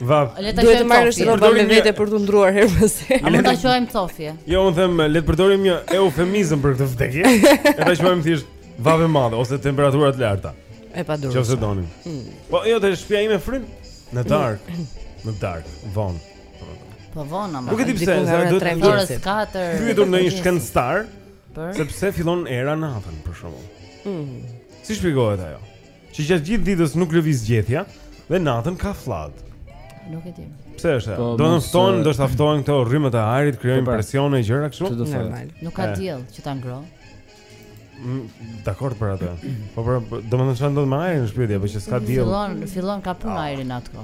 Vapë. Le ta quajmë. Do të marrësh rroba me vete për të ndruar herë pas herë. A mund ta quajmë cofje? Jo, unë them le të përdorim një eufemizëm për këtë vdekje. Le ta quajmë thjesht vapë e madhe ose temperatura të larta. E padurueshme. Qoftë donim. Mm. Po jo të shpia ime fryn në dark, mm. në dark, von. Po von ama. Nuk e di pse, sa do të thotë 4. Pyetje për ndonjë shkencëtar. Sepse fillon era natën për shkakun. Mm. Si shpjegohet ajo? Që gjatë gjithë ditës nuk lëviz gjethja dhe natën ka fllad. Nuk e di. Pse është? Po, do të ftohen, do të ftohen këto rrymët e ajrit, krijojnë po, pra. presione e gjëra kështu. Normal. Nuk ka diell që ta ngrohë. Mm, dakord për atë. Po për, po, domethënë çfarë ndodh me ajrin në shtëpi apo që s'ka diell? Fillon, fillon ka punë ajrin atko.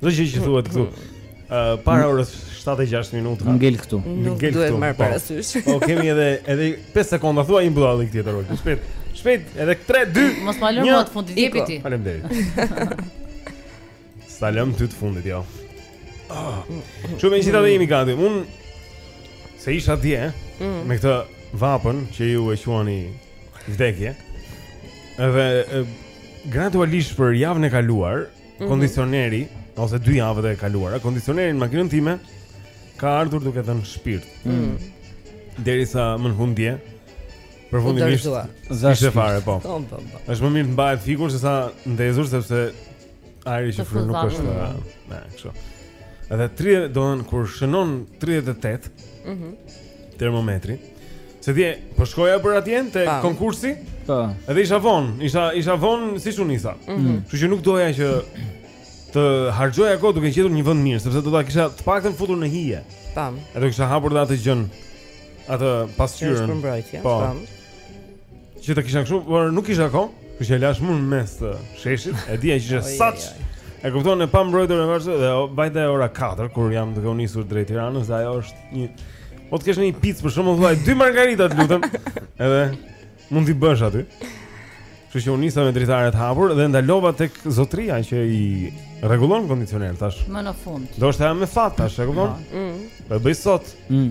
Çdo gjë që thuhet këtu. Uh, para orës 7:06 minuta. Ngel këtu. Nuk duhet marrë po. parasysh. Po kemi edhe edhe 5 sekonda thuaj një budallik tjetër ul. Shpejt. Shpejt, edhe 3 2. Mos ma lëmë atë fundi diku. Ti. Faleminderit. S'ta lëmë ty të fundit jo. Ah. Megjithatë jemi gati. Un se isha dje mm. me këtë vapën që ju e quani vdekje. Edhe gradualisht për javën e kaluar mhm. kondicioneri ose dy javët e kaluara, kondicioneri në makinën time ka ardhur duke dhënë shpirt. Mm. mm. Derisa më në fund dje. Përfundimisht s'dha shë fare po. po, po, po. Është më mirë të mbahet fikur sesa ndezur sepse ajri që fryn nuk është më, më kështu. Edhe 30, domethënë kur shënon 38. Mhm. Mm termometri. Se dje po shkoja për atje te pa. konkursi. Po. Edhe isha von, isha isha von siç u nisa. Mhm. Kështu mm -hmm. që nuk doja që të harxhoja kohë duke gjetur një vend mirë, sepse do ta kisha të paktën futur në hije. Tam. Edhe do kisha hapur dhe atë gjënë atë pasqyrën. Po. Pam. Që ta kisha kështu, por nuk kisha kohë, kështu që e lashë mu në mes të sheshit. E dija që ishte saç. E kupton e pambrojtur e vazhdo dhe vajta e ora 4 kur jam duke u nisur drejt Tiranës, ajo është një Po të kesh një picë për shkakun thuaj dy margarita të lutem. Edhe mund t'i bësh aty. Kështu që u nisa me dritare të hapur dhe ndalova tek zotria që i rregullon kondicionerin tash. Më në fund. Do të jam me fat tash, e kupton? Po. Mm. Po bëj sot. Mm.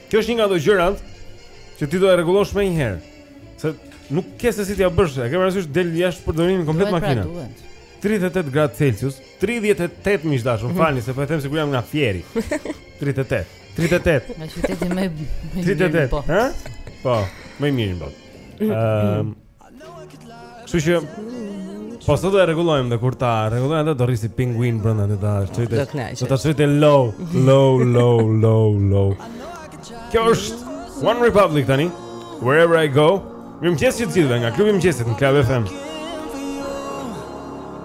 Kjo është një nga ato gjërat që ti do e rregullosh menjëherë. Se nuk ke se si t'ia bësh, e ke parasysh del jashtë përdorimit komplet jo, pra, makina. 38 gradë Celsius, 38 miq të dashur, mm. falni se po e them sikur jam nga Fieri. 38. 38. Në qytetin më të mirë. 38. Po. Hë? Po, më i mirë në botë. Ëm, mm, mm. Kështu që Po sot do e rregullojmë dhe kur ta rregullojmë atë do rrisi pinguin brenda. Do ta çoj te. Do ta çoj te low, low, low, low, low. Kjo është One Republic tani. Wherever I go. Mirëmëngjes ju gjithëve nga klubi i mëngjesit në Club FM.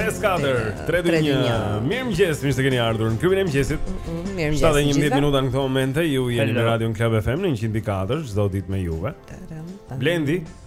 Pesë, katër, tre, dy. Mirëmëngjes, mirë se keni ardhur në klubin e mëngjesit. Mm-hmm, mirëmëngjes. 7 e 10 minuta në këto momente ju jeni me radion Club FM në 104 çdo ditë me juve. Blendi,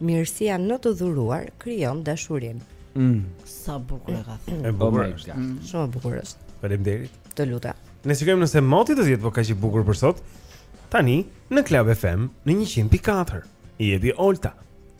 Mirësia në të dhuruar krijon dashurinë. Mm. Sa bukur e ka thënë. E bukur. Oh është. Mm. Shumë e bukur është. Faleminderit. Të lutem. Ne shikojmë nëse moti do të jetë po kaq i bukur për sot. Tani në Club FM në 100.4. I jepi Olta.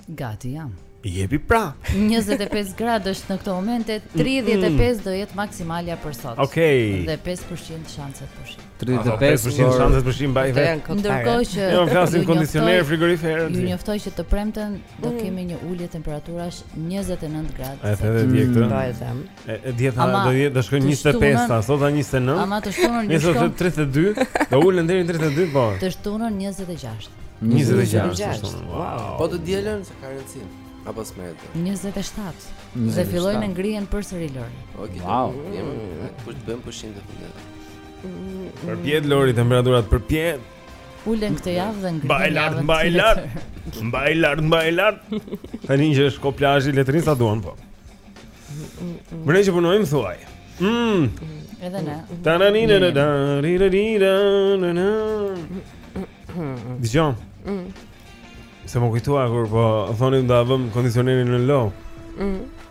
Gati jam. I jepi pra. 25 gradë është në këto momente, 35 mm. do jetë maksimalja për sot. Okej. Okay. Dhe 5% shanset për shi. 5% shanset për shi mbaje vetë. Ndërkohë që jo flasim kondicioner frigorifer. Ju njoftoj që të premten do mm. kemi një ulje temperaturash 29 gradë. E the vetë këtë. Po e them. E diela do jetë do shkojë 25-ta, sot është 29. Ama të shtunën një shkon. Nëse 32, do ulën deri në 32 po. Të shtunën 26. 26. Wow. Po të dielën s'ka rëndësi. Apo s'merret 27 Dhe fillojnë të ngrihen përsëri Lori Okej, wow. Kur të bëjmë pushimet e për Përpjet Lori temperaturat përpjet. Ulen këtë javë dhe ngrihen. Mbaj lart, mbaj lart. Mbaj lart, mbaj lart. Tani që është kohë plazhi le të rrinë sa duan po. Më ne që punojmë thuaj. Mm. Edhe ne. Tanani na na ri ri ri na na na. Dijon. Mm. Se më kujtua kur po thonim ta vëmë kondicionerin në low. Mm.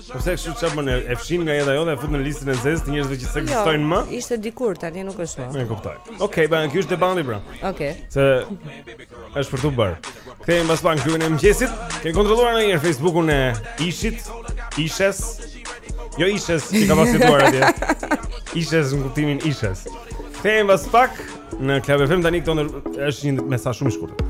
Po pse kështu çfarë bën? E fshin nga jeta jote, e fut në listën e zezë të njerëzve që jo, s'ekzistojnë më? Jo, ishte dikur, tani nuk është më. E kuptoj. Okej, okay, bën, ky është debati pra. Okej. Okay. Se është për t'u bërë. Kthehemi pas pak te klubi i mëngjesit. Ke kontrolluar ndonjëherë Facebook-un e Ishit, Ishes. Jo Ishes, që ka pasur duar atje. Ishes në kuptimin Ishes. Kthehemi pas pak në Club FM tani këtu është një mesazh shumë i shkurtër.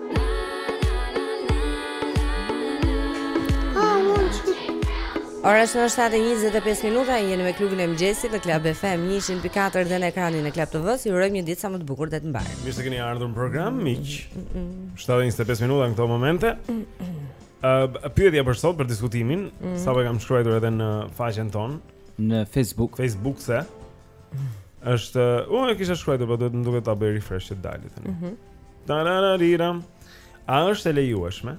Ora është 7.25 minuta, jeni me klubin e mëngjesit në Club FM 104 dhe në ekranin e Club TV-së, ju urojmë një ditë sa më të bukur dhe të mbarë. Mirë se keni ardhur në program, miq. 7.25 minuta në këto momente. Uh, Pyetja për sot për diskutimin, mm. sapo e kam shkruajtur edhe në faqen tonë. Në Facebook. Facebook se. është, u uh, e kisha shkruajtur, por duhet më duket ta bëj refresh që të dalë. Mm -hmm. Tararariram. A është e lejueshme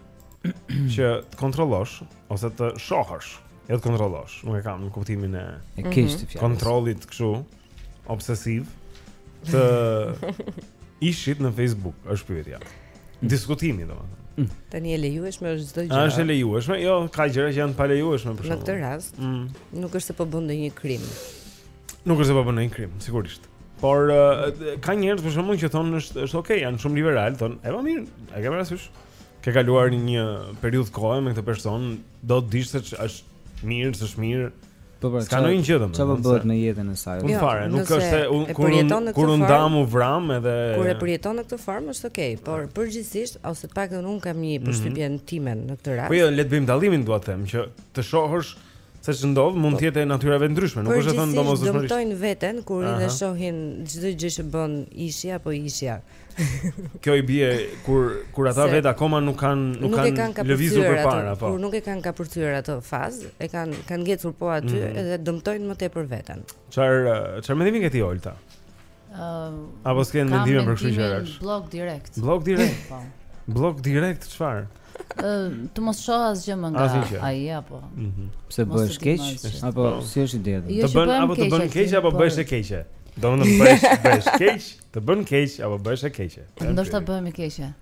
që të kontrollosh ose të shohësh, jo të kontrollosh, nuk e kam në kuptimin e keq të fjalës. Kontrollit kështu obsesiv të ishit në Facebook, është pyetja. Mm. Diskutimi domethënë. Mm. Tani e lejueshme është çdo gjë. A është e lejueshme? Jo, ka gjëra që janë të palejueshme për shembull. Në këtë rast, mm. nuk është se po bën ndonjë krim. Nuk është se po bën ndonjë krim, sigurisht. Por ka njerëz për shembull që thonë është është okay, janë shumë liberal, thonë, e po mirë, e ke parasysh? Ke kaluar një periudhë kohe me këtë person, do të dish se është mirë, s'është mirë. Po pra, s'ka ndonjë gjë domosdo. Çfarë bëhet në jetën e saj? Unë jo, fare, nuk është se unë kur u kur u ndam u vram edhe Kur e përjeton në këtë formë është okay, por përgjithësisht ose të paktën unë kam një mhm. përshtypjen time në këtë rast. Po jo, le të bëjmë dallimin dua të them që të shohësh Se ç'ndodh, mund po. të jetë e natyrave të ndryshme, nuk është e thënë domosdoshmërisht. Përgjithësisht dëmtojnë veten, kur rrinë dhe shohin çdo gjë që bën ishi apo ishja. Kjo i bje, kur, kur ata vetë akoma nuk kanë nuk kan e kanë lëvizur përpara. Po. Kur nuk e kanë kapërcyer atë fazë, e kanë kanë ngelur po aty mm -hmm. edhe dëmtojnë më tepër veten. Çfarë, çfarë mendimi ke ti Olta? Apo s'ke mendime për kështu gjëra? Bllok direkt. Bllok direkt. Po. Bllok direkt çfarë? Ë, të mos shoh asgjë më nga ai apo. Mhm. Pse bëhesh keq? Apo po. si është ideja? Jo, të bën apo të bën keq apo bëhesh e keqe? Do të bëhesh bëhesh keq, të bën keq apo bëhesh e keqe. Ndoshta bëhem e keqe.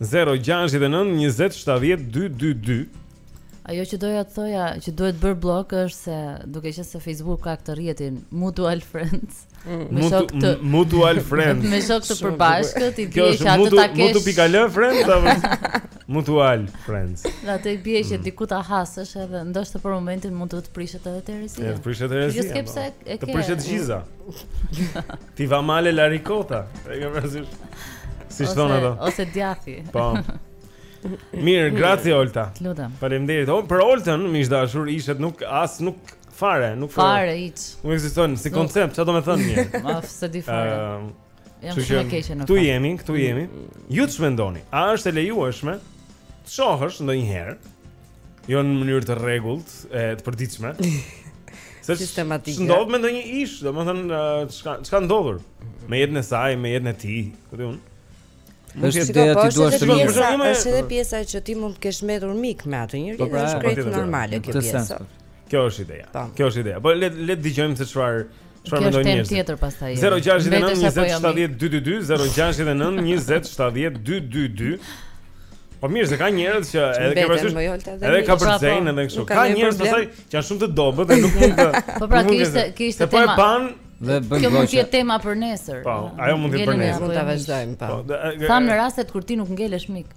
069 20 70 222 Ajo që doja të thoja që duhet bërë bllok është se duke qenë se Facebook ka këtë rrjetin Mutual Friends. Mm. Me shokë të Mutual Friends. Me shokë të përbashkët, i bie që atë ta kesh. Mutu pika lë Friends apo Mutual Friends. Dhe atë i bie që mm. diku ta hasësh edhe ndoshta për momentin mund të të prishet edhe terezi. Të prishet terezi. Jo sepse e ke. Të prishet gjiza. Ti va male la ricotta. E ke parasysh? Si thonë ato? Ose djathi. Po. Mirë, grazie Olta. Lutem. Faleminderit. Oh, për Oltën, miq të dashur, ishët nuk as nuk fare, nuk fare hiç. Nuk ekziston si koncept, çfarë do të thotë mirë? Madje s'e di fare. Ehm, jam shumë e keqe në fakt. Këtu jemi, këtu jemi. Ju ç'mendoni? A është e lejueshme të shohësh ndonjëherë Jo në mënyrë të rregullt, e të përditshme. Se sistematike. Ndodh me ndonjë ish, domethënë ç'ka ç'ka ndodhur me jetën e saj, me jetën e tij, ku diun. Është si ideja t'i duash të mirë. Është edhe pjesa që ti mund të kesh mbetur mik me atë njeri, po pra, është krejt normale kjo pjesë. Kjo është ideja. Ta. Kjo është ideja. Po le le të dëgjojmë se çfarë çfarë mendojnë njerëzit. Kjo është tjetër pastaj. 069 20 70 222 069 20 70 222. Po mirë, se ka njerëz që edhe ke pasur. Edhe ka për zein edhe kështu. Ka njerëz pastaj që janë shumë të dobët dhe nuk mund të. Po pra kishte kishte tema. Po e ban dhe bën gjë. Kjo mund të jetë tema për nesër. Po, ajo mund të jetë për nesër. Mund ta vazhdojmë pa. Po, Tham në rastet kur ti nuk ngelesh mik.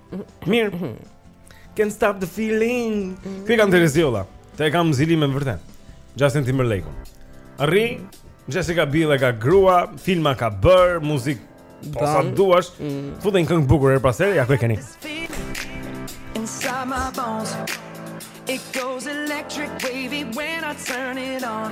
Mirë. Mhm. Can't stop the feeling. Mhm. Kë kam Tereziola? Te kam zili me vërtet. Justin Timberlake. Arri, Jessica Biel e ka grua, filma ka bër, muzik po sa duash. Mm. Fut një këngë bukur her pas here, ja ku e keni. Inside my bones. It goes electric wavy when I turn it on.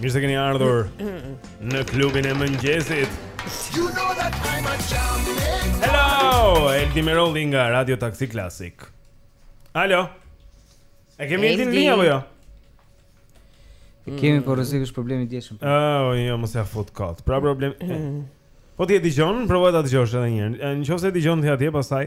Mirë se keni ardhur në klubin e mëngjesit. Hello, Eldi Meroldi nga Radio Taxi Classic. Alo. E kemi Eldi në linjë apo jo? E kemi por rrezik është problemi i djeshëm. Oh, jo, mos ia fut kot. Pra problem. Po ti e dëgjon, provoje ta dëgjosh edhe një herë. Nëse e dëgjon ti atje pastaj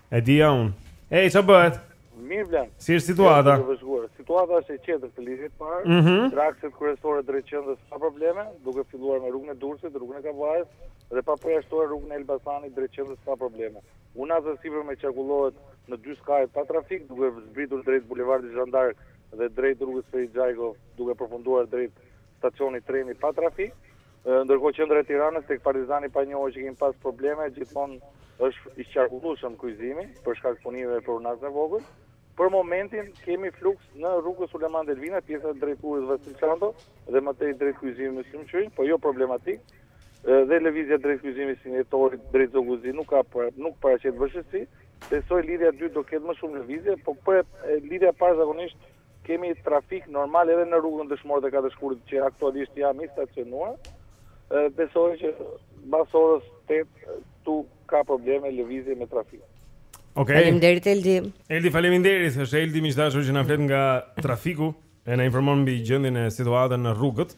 E di ja unë. Ej, çfarë bëhet? Mirë Blendi. Si është situata? Situata është e qetë këtë lidhje të parë. Mm -hmm. Akset kryesore drejt qendrës pa probleme, duke filluar me rrugën e Durrësit, rrugën e Kavajës dhe pa përjashtuar rrugën e Elbasanit drejt qendrës pa probleme. Unaza e sipërme qarkullohet në dy skajet pa trafik, duke zbritur drejt bulevardit Zhan d'Ark dhe drejt rrugës Ferit Xhajko, duke përfunduar drejt Stacioni treni pa trafik, ndërkohë qendra e Tiranës tek Partizani Panjohur që kemi pas probleme, gjithmonë është i qarkullueshëm kryqëzimi për shkak të punimeve për Unazën e Vogël. Për momentin kemi fluks në rrugën Sulejman Delvina, pjesa drejt Urës Vasil Shanto dhe më tej drejt kryqëzimit me Myslym Shyrin, po jo problematik. Dhe lëvizja drejt kryqëzimit 21 Dhjetori drejt Zogu Zi nuk ka pra, nuk paraqet vështirësi. Besoj lidhja e dytë do ketë më shumë lëvizje, po për lidhja e parë zakonisht Kemi trafik normal edhe në rrugën Dëshmorët e Katër Shkurtit që aktualisht jam i stacionuar. Besoj që mbas orës 8 ktu ka probleme lëvizje me trafik. Okej. Okay. Faleminderit Eldi. Eldi faleminderit, është Eldi miq të dashur që na flet nga trafiku e na informon mbi gjendjen e situatën në rrugët.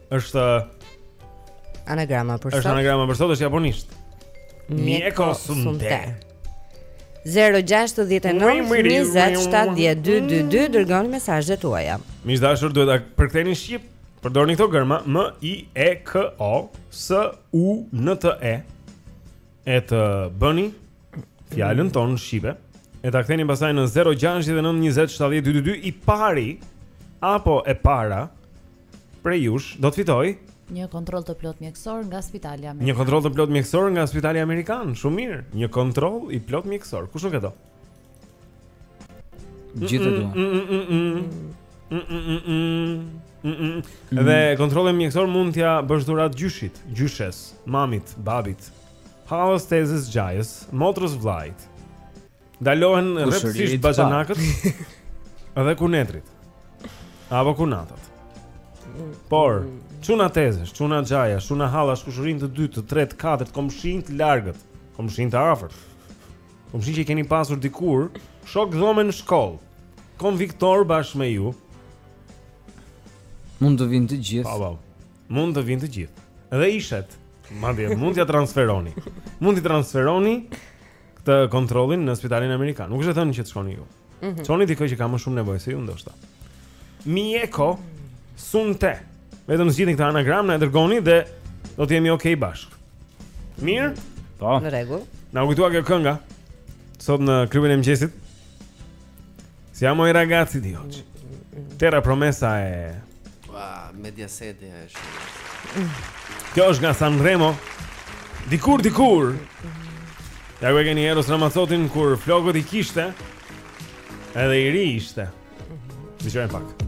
Është anagrama për sot. Është anagrama për sot, është japonisht. Mieko Sunte. 069 20 70 222 Dërgoni mesazhet tuaja Miq të dashur duhet ta përktheni shqip Përdorni këto gërma M-I-E-K-O S-U-N-T-E E të bëni Fjalën tonë shqipe E ta ktheni pastaj në 069 20 70 222 I pari Apo e para prej jush do të fitojë një kontroll të plotë mjekësor nga Spitali Amerikan. Një kontroll të plotë mjekësor nga Spitali Amerikan, shumë mirë. Një kontroll i plotë mjekësor. Kush nuk e do? Të gjithë duan. Dhe kontrollin mjekësor mund t'ia bësh dhuratë gjyshit, gjyshes, mamit, babit, hallës, tezes, xhajës, motrës, vëllait. Ndalohen rreptësisht baxhanakët Edhe kunetërit Apo kunatat Por, çuna tezesh, çuna xhaja, çuna hallash, kushërinj të dytë, të tretë, të katërt, komshinj të largët, komshinj të afërt Komshinj që i keni pasur dikur, shokë dhome në shkollë, konviktorë bashkë me ju Mund të vinë të gjithë Po, po, mund të vinë të gjithë Edhe ishet, madje, mund t'ia transferoni Mund ta transferoni këtë kontrollin në spitalin amerikan. Nuk është e thënë që të shkoni ju. Mm -hmm. Çoni dikë që ka më shumë nevojë se ju ndoshta. Mieko Sunte. Vetëm zgjidhni këtë anagram, na e dërgoni dhe do të jemi okay bashkë. Mirë? Po. Në rregull. Na u kujtua kjo kënga sot në klubin e mëngjesit. Siamo i ragazzi di oggi Terra promessa e Ua, mediaseti e shumë Kjo është nga San Remo Dikur, dikur Ja ku e keni Eros Ramazotin kur flokët i kishte Edhe i ri ishte Dëgjojmë pak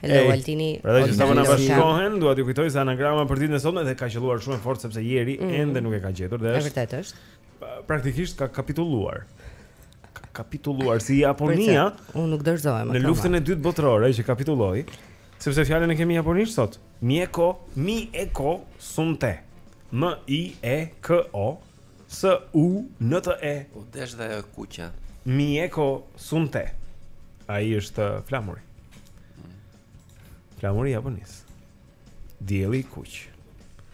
Hello hey, Altini. Për ata që sapo na bashkohen, dua t'ju kujtoj se anagrama për ditën e sotme dhe ka qëlluar shumë e fortë sepse Jeri mm. ende nuk e ka gjetur dhe është. Vërtet është. Praktikisht ka kapitulluar. Ka kapitulluar si Japonia. Unë nuk dorëzohem atë. Në luftën e dytë botërore që kapitulloi, sepse fjalën e kemi japonisht sot. Mieko, mi eko sunte. M I E K O S U N T E. U desh dhe ajo kuqja. Mieko Sunte. Ai është uh, flamuri. Mm. Flamuri i Japonisë. Dielli i kuq.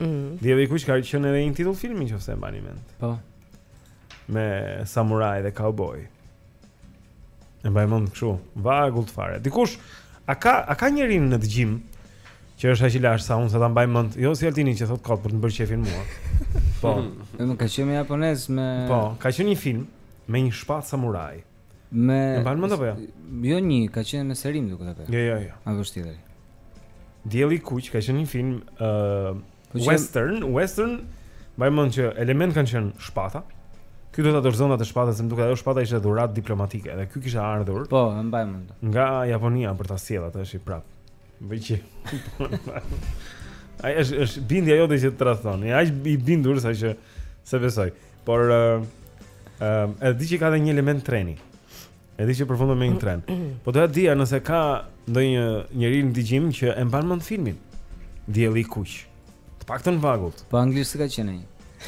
Mm. Dielli i kuq ka qenë edhe një titull filmi nëse e mbani mend. Po. Me samuraj dhe cowboy. E mbaj mend kështu, vagullt fare. Dikush a ka a ka njeri në dëgjim që është aq i lashtë sa unë sa ta mbajë mend, jo si Altini që thotë kot për të bërë qejfin mua. Po. Dhe më ka qenë me japonezë me Po, ka qenë një film me një shpatë samurai. Me E mbaj mend apo jo? Jo një, ka qenë me seri më duket atë. Jo, jo, jo. A vështirë. Dielli i kuq ka qenë një film ë uh, Western, Western, mbaj mend që element kanë qenë shpata. Ky duhet ta dorëzonte atë shpatën, se më duket ajo shpata ishte dhuratë diplomatike dhe ky kishte ardhur. Po, e mbaj mend. Nga Japonia për ta sjellë atë. Shih prapë. Vëqi. Ai është është bindja jote që të tradhton. Je aq i bindur sa që s'e besoj. Por ë uh, uh, e di që ka edhe një element treni. E di që përfundon me një tren. Po doja të dija nëse ka ndonjë njeri në dëgjim që e mban mend filmin. Dielli i kuq. Të paktën vagullt. Po anglisht s'ka qenë ai.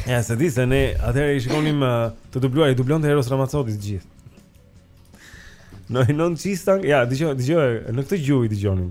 Ja, se di se ne atëherë i shikonim uh, të dubluar, i dublonte Eros Ramazzotti të gjithë. Në non çistang, ja, dëgjoj, dëgjoj, në këtë gjuhë i dëgjonim.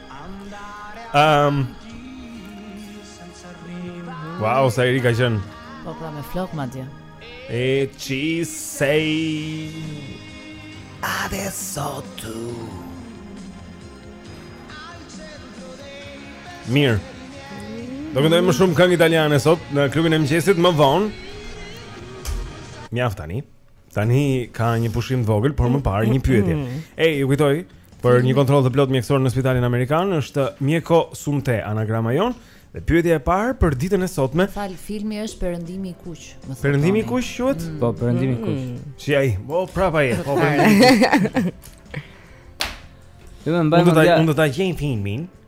Um, wow, sa i ri ka qenë Po pra me flok madje E ci sei Adesso tu Mirë Do këndojmë më shumë këngë italiane sot Në klubin e mëngjesit më vonë Mjaft tani Mjaft tani Tani ka një pushim të vogël, por më mm. parë një pyetje. Mm. Ej, ju kujtoj për një kontroll të plot mjekësor në spitalin amerikan është Mjeko Sumte, anagrama jonë. Dhe pyetja e parë për ditën e sotme. Fal, filmi është Perëndimi i Kuq, më thonë. Perëndimi i Kuq quhet? Mm. Po, Perëndimi i Kuq. Mm. Si ai? Po, prapë ai. Po, Perëndimi. Ju më mbaj mendja. Unë do ta gjej filmin.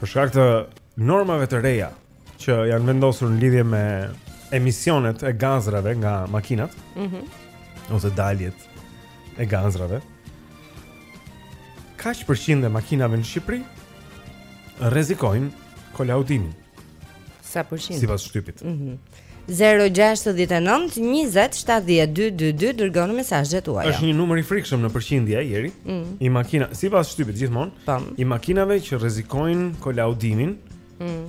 Për shkak të normave të reja që janë vendosur në lidhje me emisionet e gazrave nga makinat, ëh, mm -hmm. ose daljet e gazrave. Kaq përqind e makinave në Shqipëri rrezikojnë kolaudimin? Sa përqind? Sipas shtypit. Ëh. Mm -hmm. 069 20 72 22 dërgoni mesazhet tuaja. Është një numër i frikshëm në përqindje Eri. Mm. I makina, sipas shtypit gjithmonë, po. i makinave që rrezikojnë kolaudimin. Mm.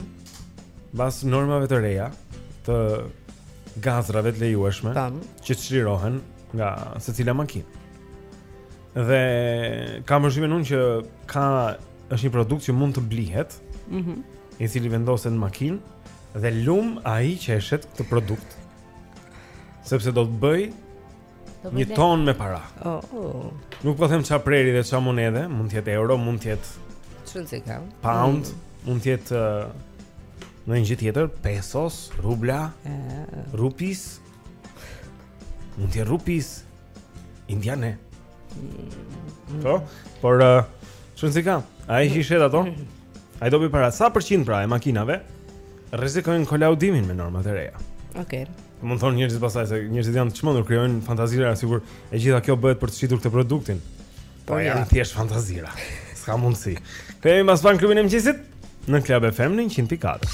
Pas normave të reja të gazrave të lejueshme Tam. Po. që çlirohen nga secila makinë. Dhe kam përshtypjen unë që ka është një produkt që mund të blihet. Mhm. Mm I cili vendoset në makinë Dhe lum ai që e shet këtë produkt. Sepse do të bëjë një ton me para. Oh, oh. Nuk po them ça prerje dhe ça monedhe, mund të jetë euro, mund të jetë çun s'e ka. Pound, mm. mund të jetë ndonjë gjë tjetër, pesos, rubla, eh. rupis. Mund të jetë rupis. Indiane. Mm. Po, por uh, çun s'e ka? Ai i shet ato? Ai do bëjë para sa përqind pra e makinave rrezikojnë kolaudimin me normat e reja. Okej. Okay. Mund thonë njerëzit pastaj se njerëzit janë të çmendur, krijojnë fantazira sikur e gjitha kjo bëhet për të shitur këtë produktin. Po, po janë thjesht fantazira. S'ka mundësi. Kthehemi pas pak në klubin e mëngjesit në Club FM 104.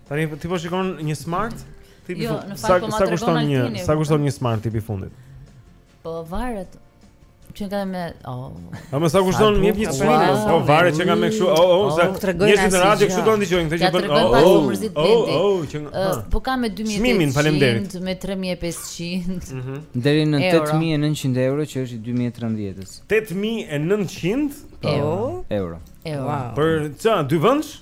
Tani ti po shikon një smart? Ti jo, po sa po sa kushton një, sa kushton një smart tip i fundit? Po varet. Që nga me, oh. A më sa kushton një një smart? Po varet që nga me kështu. Oh, oh, sa. Një si në radio kështu do dëgjojnë këtë që bën. Oh, oh, oh, oh, që nga. Po ka me 2000. Çmimin, faleminderit. Me 3500. Mhm. Deri në 8900 euro që është i 2013-ës. 8900 euro. Euro. Euro. Për ça, dy vendsh?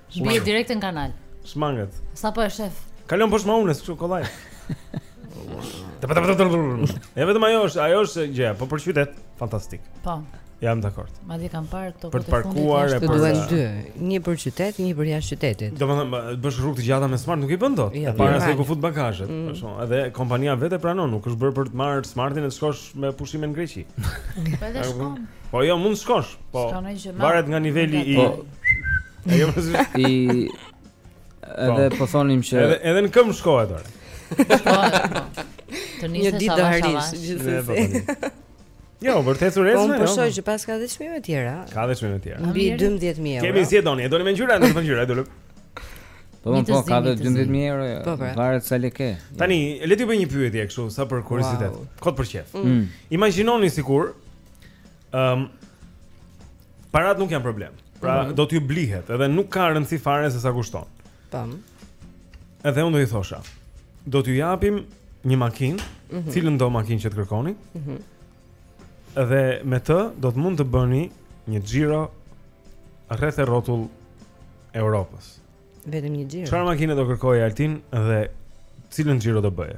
Bie direkt në kanal. Shmanget. Sa po e shef. Kalon poshtë më unë, kështu kollaj. E vetëm ajo është, ajo është gjëja, po për qytet fantastik. Po. Jam dakord. Madje kam parë kohët e fundit jashtë të duhen dy, një për qytet, një për jashtë qytetit. Domethënë, bësh rrugë të gjata me smart nuk i bën dot. Jo, Para se ku fut bagazhet, mm. për shkak, edhe kompania vetë pranon, nuk është bërë për të marrë smartin e të shkosh me pushime në Greqi. Po edhe shkon. Po jo, mund të shkosh. Po. Varet nga niveli i po, E jam si i edhe po. po thonim që edhe edhe në këmbë shkohet ora. Po. Të nisesh sa ditë arrish gjithsesi. Jo, vërtet po, urrezë. Po shoh që pas ka dhe çmime të tjera. Ka dhe çmime të tjera. Mbi 12000 euro. Kemi si e doni, e doni me ngjyra, do të ngjyra, do lë. Po më po, po ka dhe 12000 euro. Po, pra. Varet sa lekë ke. Tani, le të bëj një pyetje kështu, sa për kuriozitet. Kot për qef. Mm. Imagjinoni sikur Ëm Parat nuk janë problem. Pra mhm. do t'ju blihet, edhe nuk ka rëndësi fare se sa kushton. Tam. Edhe unë do i thosha, do t'ju japim një makinë, mhm. cilëndo makinë që të kërkoni. Mhm. Mm dhe me të do të mund të bëni një xhiro rreth e rrotull Europës. Vetëm një xhiro. Çfarë makine do kërkoje Altin dhe cilën xhiro do bëje?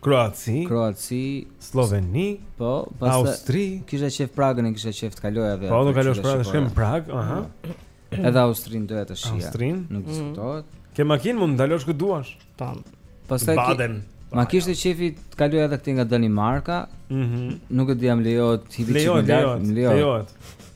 Kroaci, Kroaci, Slloveni, po, pastaj Austri, kisha qef Pragën, kisha qef të kaloja. Po, do kalosh Pragën, shkojmë në Prag, aha. Edhe Austrin doja të shija. Austrin, nuk mhm. diskutohet. Ke makinë mund të ndalosh ku duash. Tan. Pastaj Baden. Ma kishte qefi të kaloja edhe këtej nga Danimarka. Mhm. Nuk e di a më lejohet hipi çik lart. Lejohet, lejohet.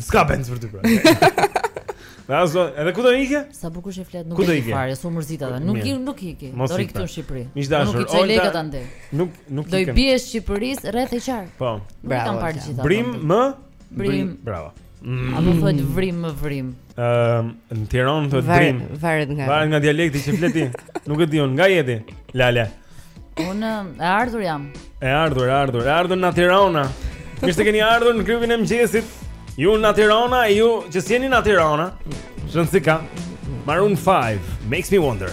Ska benz për ty pra. Na aso, edhe ku do ikë? Sa bukur që flet, nuk e di fare, s'u mërzita dhe nuk ikë, nuk ikë. Do rri këtu në Shqipëri. Miq dashur, nuk i çoj lekët andej. Nuk nuk ikë. Do i bie Shqipërisë rreth e qark. Po. Bravo. Kam parë gjithatë. Brim më brim. Brim. Bravo. A do thotë vrim më vrim. Ëm në Tiranë thotë brim. Varet nga. Varet nga dialekti që flet. Nuk e di unë, nga je ti? Lale. Unë e ardhur jam. E ardhur, e ardhur, e ardhur në Tirana. Mirë se keni ardhur në klubin e mëngjesit. Ju në Tirana, ju që s'jeni në Tirana. Shënë si ka. Maroon 5, Makes Me Wonder.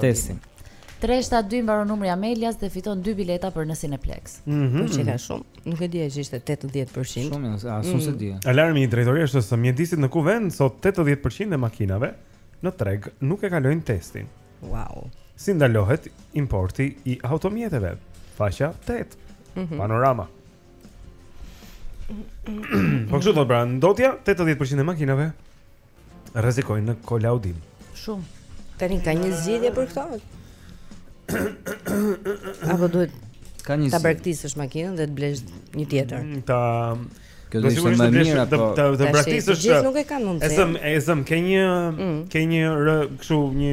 Testin. 372 mbaron numri i Amelias dhe fiton 2 bileta për në Cineplex. Mm -hmm. Po që ka shumë. Nuk e di që ishte 80%. Shumë, as unë se mm. di. Alarmi i drejtorisë së mjedisit në Kuvend sot 80% e makinave në treg nuk e kalojnë testin. Wow. Si ndalohet importi i automjeteve? Faqja 8. Mm -hmm. Panorama. Po kështu do pra, ndotja 80% e makinave rrezikojnë në kolaudim. Shumë. Tani ka një zgjidhje për këto? Apo duhet ka një ta braktisësh makinën dhe të blesh një tjetër. Mm, ta Kjo do të ishte më mirë apo ta ta braktisësh. Gjithë nuk e kanë mundësi. Ezëm, ezëm, ke një mm. ke një kështu një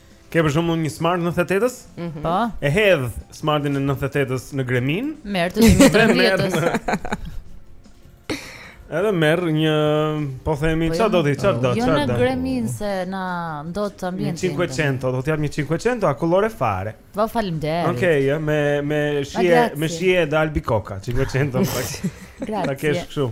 Ke për shembull një smart 98-s? Mhm. Po. E hedh smartin e 98-s në greminë. Merr të 2013-s. Edhe merr një, po themi, po, çfarë do ti, çfarë do, jo çfarë do. Jo në greminë se na ndot ambientin. 500, do të jap 500, a kolore fare. Po faleminderit. Okej, okay, me me shije, me shije d'albicocca, 500 do të pak. Grazie. Ta kesh kështu.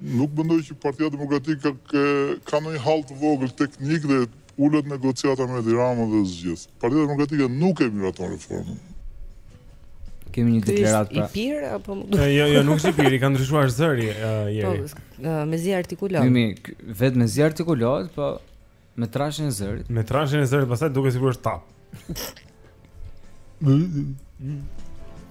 Nuk mendoj që Partia Demokratike ka ndonjë hall të vogël teknik dhe ulet në negociata me Edi Ramën dhe zgjidh. Partia Demokratike nuk e miraton reformën. Kemi një deklaratë pra. I pirë apo Jo, jo, nuk është i pirë, i ka ndryshuar zëri uh, njeri. Po, uh, mezi artikulohet. Kemi vetëm mezi artikulohet, po Me trashjen e zërit. Me trashjen e zërit pastaj duket sikur është tapë.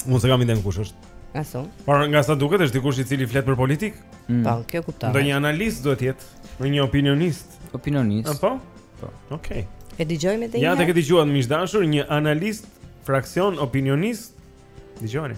Mund të kam idenë kush është. Aso. Por nga sa duket është dikush i cili flet për politikë. Mm. Po, kjo kuptohet. Ndonjë analist duhet të jetë, ndonjë opinionist. Opinionist. Apo? Po. Okej. Okay. E dëgjojmë edhe një. Ja, tek e dëgjuat miq të dashur, një analist, fraksion opinionist. Dëgjoni.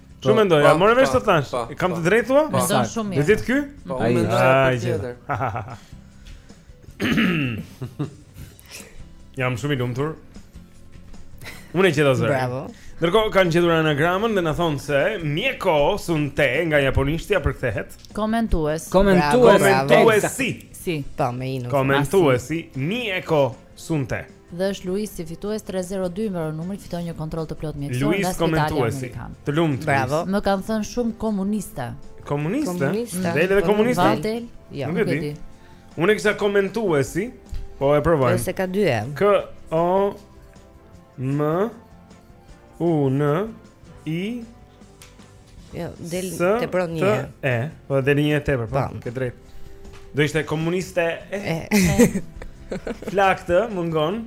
Po, ç'mendoj, a more vesh ç'të thashë? Kam të drejtë thua? Po, sa shumë mirë. Vetë ky? Po, ai mendoj për tjetër. Jam shumë i lumtur. Unë e gjeta zërin Bravo Ndërkohë kanë gjetur anagramën dhe na thonë se Mjeko sunte nga japonishtja përkthehet Komentues Komentues Komentuesi Si Po me i-në Komentuesi Mjeko Sunte. Dhe është Luisi fitues 302 i mbaron numri, fiton një kontroll të plotë mjekësor Luis, nga Spitali Amerikan. Të lumtë. Bravo. Më kanë thënë shumë komuniste. Komuniste? Komuniste. Dhe edhe komuniste. Vatel. Jo, nuk e di. Unë kisha komentuesi, po e provoj. Se ka dy e. K O M U N I Jo, del tepër një. S, T, E, po del një e tepër, po, ke të drejtë. Do ishte komuniste, e, e. Në fakt, mungon,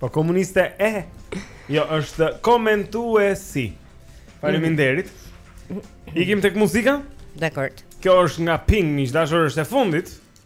po komuniste, e. Jo, është komentuesi. Faleminderit. Ikim tek muzika? Dakor. Kjo është nga Pink, miq të dashur, është e fundit.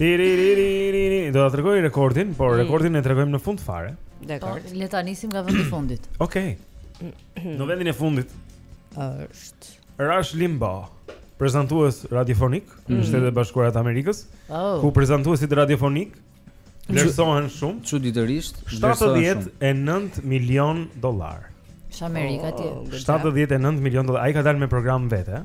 Tiriririririri, do ta tregoj rekordin, por mm. rekordin e tregojmë në fund fare. Dakord. Po, le ta nisim nga vendi i fundit. Okej. Okay. Në vendin e fundit është Rush Limbaugh, prezantues radiofonik mm. në Shtetet e Bashkuara të Amerikës, oh. ku prezantuesit radiofonik vlerësohen shumë, çuditërisht, 79 milion dollar. S'sheh Amerika ti. 79 milion dollar. Ai ka dalë me program vete,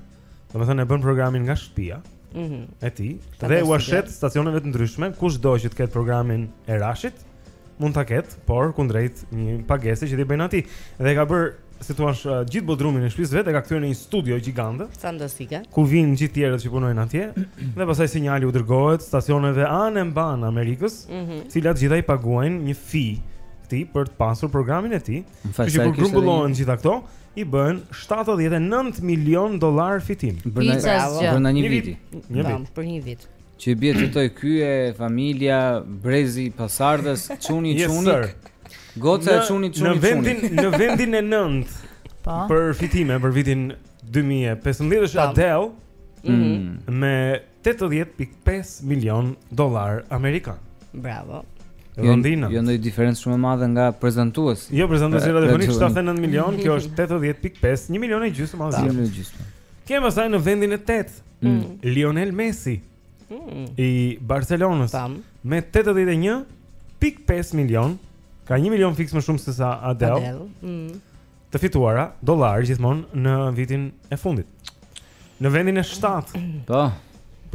Domethënë e bën programin nga shtëpia. Mhm. Mm e tij dhe ua shet stacioneve të ndryshme, kushdo që të ketë programin e Rashit, mund ta ketë, por kundrejt një pagese që t'i bëjnë atij. Dhe e ka bërë si thua uh, gjithë bodrumin e shtëpisë vet e ka kthyer në një studio gjigante. Fantastike. Ku vijnë gjithë tjerët që punojnë atje dhe pastaj sinjali u dërgohet stacioneve anembanë Amerikës, mm -hmm. cilat gjitha i paguajnë një fee këtij për të pasur programin e tij. Që që kur grumbullohen dhe... gjitha këto, i bëhen 79 milion dollar fitim. Brenda, brenda një viti. Një vit. Për një vit. Që i bje të rrojë ky e familja, brezi pasardhës, çuni i çunit. Goca e çunit, çunit, në vendin, çuni. Në vendin e nëntë, po. për fitime, për vitin 2015, është Adele, mm -hmm. me 80.5 milion dollar amerikan. Bravo. Londineze. Jo ndonjë diferencë shumë e madhe nga prezantuesi. Jo prezantuesi radiofonik 79 milion, kjo është 80.5, 1 milion e gjysmë më shumë. 1 milion e gjysmë. Kemi pastaj në vendin e 8. Mm. mm. Lionel Messi. Mm. I Barcelonës. Tam. Me 81.5 milion, ka 1 milion fiks më shumë se sa Adele. Adele. Mm. të fituara dollar gjithmonë në vitin e fundit. Në vendin e 7. Po.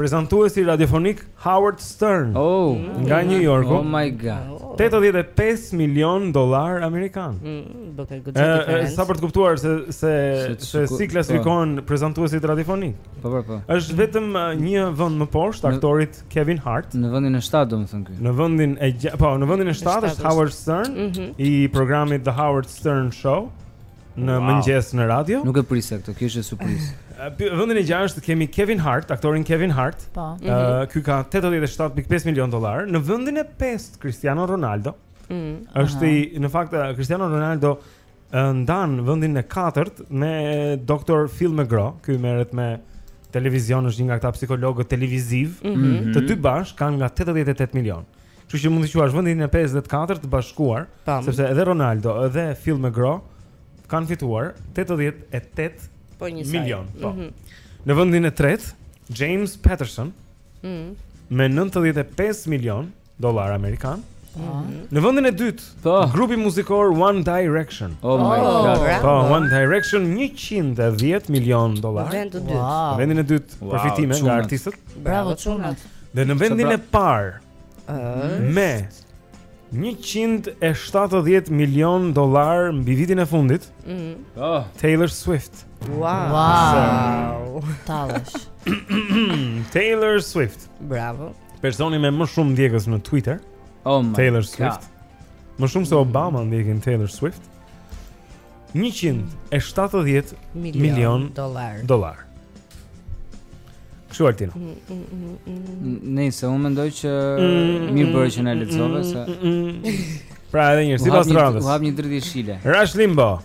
Prezantuesi radiofonik Howard Stern. Oh, nga New Yorku. Oh my god. 85 milion dollar amerikan. Mm, do të gjetë. Sa për të kuptuar se se se si klasifikohen po. prezantuesit radiofonik. Po po po. Është vetëm uh, një vend më poshtë aktorit Kevin Hart. Në vendin e 7 domethënë ky. Në vendin e po, në vendin e 7 është Howard Stern mm -hmm. i programit The Howard Stern Show në wow. mëngjes në radio. Nuk e prisja këtë, kjo është surprizë. Vendin e 6 kemi Kevin Hart, aktorin Kevin Hart. Po. Mm -hmm. uh, ky ka 87.5 milion dollar. Në vendin e 5 Cristiano Ronaldo. Mm. Është i, në fakt Cristiano Ronaldo ndan vendin e katërt me Dr. Phil McGraw, ky merret me televizion, është një nga këta psikologët televiziv. Mm -hmm. Të dy bashkë kanë nga 88 milionë. Kështu që mund të quash vendin e 54 të bashkuar, Tam. sepse edhe Ronaldo, edhe Phil McGraw kanë fituar 88 po njësoj milion. Po. Mm -hmm. Në vendin e tretë, James Patterson. Mm -hmm. Me 95 milionë dollar amerikan. Mhm. Në vendin e dytë, po. grupi muzikor One Direction. Oh my oh, god. Po, One Direction 110 milion dollar. Në vendin e dytë. Wow. Në vendin e dytë wow, përfitime nga artistët. Bravo çunat. Dhe në vendin e parë me 170 milion dollar mbi vitin e fundit. Mhm. Mm oh. Taylor Swift. Wow. wow. Taylor Swift. Bravo. Personi me më shumë ndjekës në Twitter, oh my Taylor Swift. God. Më shumë se Obama ndjekin Taylor Swift. 170 milion, milion dollar. Dollar. Kështu Altin. Mm, mm, mm, Nëse unë mendoj që mirë bëre që na lexove se Pra edhe një sipas rradhës. U hap një dritë shile. Rush Limbaugh.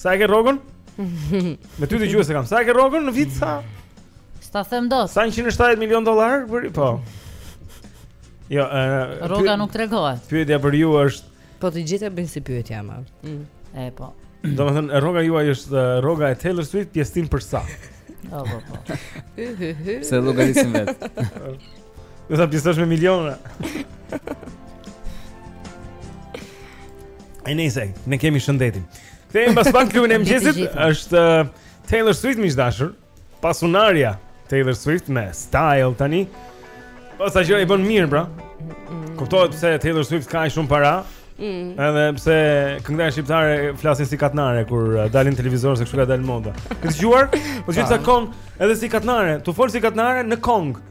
Sa e ke rrogën? Me ty dëgjues e kam. Sa e ke rrogën në vit sa? S'ta them dot. Sa 170 milion dollar për po. Jo, ë uh, rroga nuk tregohet. Pyetja për ju është Po të gjithë e bëjnë si pyetja më. Mm. E po. Do të thënë rroga juaj është rroga e Taylor Swift pjesëtim për sa? Po po po. Se llogarisim vetë. Do ta pjesëtosh me miliona. Ai nëse ne kemi shëndetin. Kthehemi pas pak klubin e mëngjesit, është uh, Taylor Swift miq të dashur. Pasunaria Taylor Swift me Style tani. Po sa gjë e bën mirë, pra. Kuptohet pse Taylor Swift ka shumë para. Mm. Edhe pse këngëtarë shqiptare flasin si katnare kur uh, dalin televizor se kështu ka dalë moda. Ke dëgjuar? Po gjithë sa këndon, edhe si katnare, tu fol si katnare në këngë.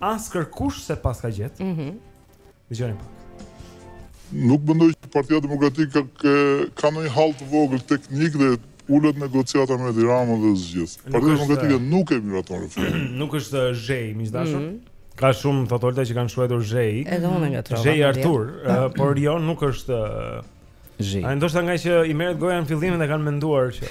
As kërkush s'e paska gjet. Mhm. Mm Dëgjoni pak. Nuk mendoj që Partia Demokratike ka, ka, ka ndonjë hall të vogël teknik dhe ulet në negociata me Edi Ramën dhe e zgjidh. Partia Demokratike nuk e miraton reformën. nuk është zhej, miq të dashur. Mm -hmm. Ka shumë fotolta që kanë shkruar zhej. Edhe unë ngatërrova. Zhej Artur, uh, por jo nuk është uh, zhej. Ai ndoshta nga që i merret goja në fillim dhe kanë menduar që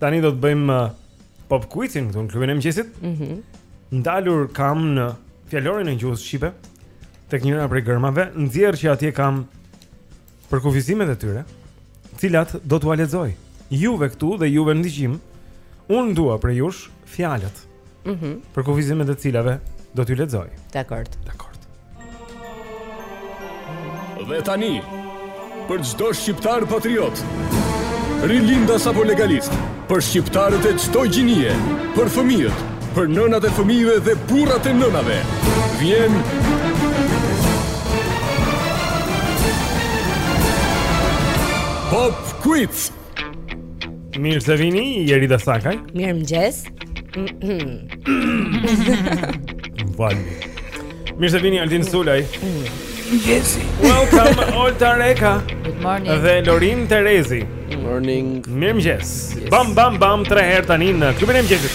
Tani do të bëjmë uh, pop quizin këtu në klubin e mëngjesit. Mhm. Mm Ndalur kam në fjalorin e gjuhës shqipe tek njëra prej gërmave, nxjerr që atje kam përkufizimet e tyre, të cilat do t'ua lexoj. Juve këtu dhe juve në dëgjim, unë dua prej jush fjalët. Mhm. Mm përkufizimet e të cilave do t'ju lexoj. Dakord. Dakord. Dhe tani, për çdo shqiptar patriot, rilindas apo legalist, për shqiptarët e çdo gjinie, për fëmijët, për nënat e fëmijëve dhe burrat e nënave, vjen Pop Quiz. Mirë se vini, Jerida Sakaj Mirëmëngjes Mirë se vini, Altin Sulaj Yes Welcome, Olta Reka Good morning Dhe Lorin Terezi Good morning Mirëmëngjes Bam, bam, bam, tre herë tani në klubin e mëngjesit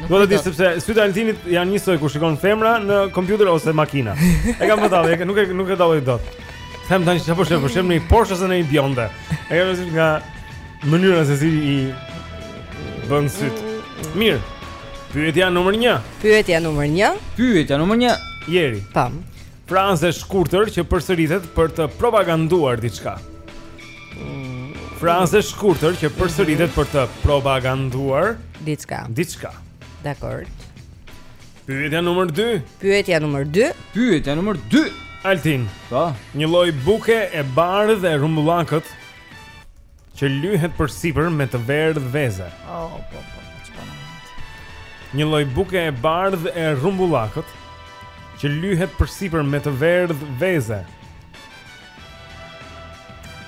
Nuk do të di sepse sytë e Altinit janë njësoj kur shikon femra në kompjuter ose makina. E kam vërdallë, nuk e nuk e dalloj dot. Them tani çfarë po sheh, po sheh nonjë Porsche ose nonjë bionde. E kam thënë nga mënyra se si i bën sytë. Mirë. Pyetja numër 1. Pyetja numër 1. Pyetja numër 1. Jeri. Tam. Frazë e shkurtër që përsëritet për të propaganduar diçka. Frazë e shkurtër që përsëritet për të propaganduar diçka. Diçka. Dakord. Pyetja numër 2. Pyetja numër 2. Pyetja numër 2. Altin. Po. Një lloj buke e bardhë e rrumbullakët Që lyhet përsipër me të verdhë veze. Oh, po, po, po çfarë po, po. Një lloj buke e bardhë e rrumbullakët që lyhet përsipër me të verdhë veze.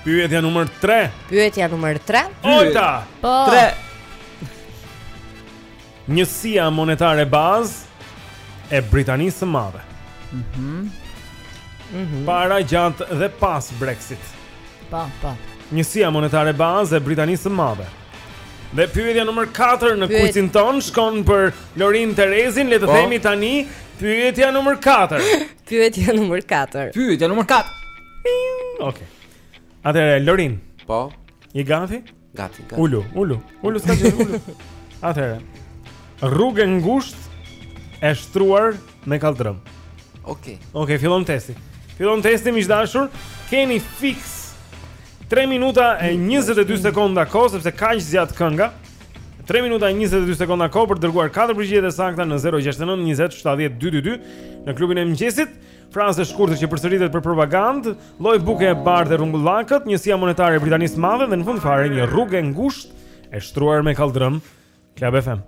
Pyetja numër 3. Pyetja numër 3. Olta. Po. 3. Njësia monetare bazë e Britanisë së Madhe. Mhm. Mm mhm. Mm Para gjatë dhe pas Brexit. Po, po. Njësia monetare bazë e Britanisë së Madhe. Dhe pyetja numër 4 në kuicin tonë shkon për Lorin Terezin, le të po. themi tani pyetja numër 4. pyetja numër 4. Pyetja numër 4. Okej. Okay. Atëherë Lorin. Po. Je gati? Gati, gati. Ulu, ulu, ulu sa gjë ulu. Atëherë. Rrugë e ngushtë e shtruar me kaldrëm. Okej. Okay. Okej, okay, fillon testi. Fillon testi miq të dashur. Keni fiks 3 minuta e 22 sekonda kohë sepse kaq zgjat kënga. 3 minuta e 22 sekonda kohë për të dërguar 4 përgjigje të sakta në 069 20 70 222 në klubin e mëngjesit. Frazë e shkurtër që përsëritet për propagandë, lloj buke e bardhë e rrumbullakët, njësia monetare e Britanisë së Madhe dhe në fund fare një rrugë e ngushtë e shtruar me kaldrëm. Club FM.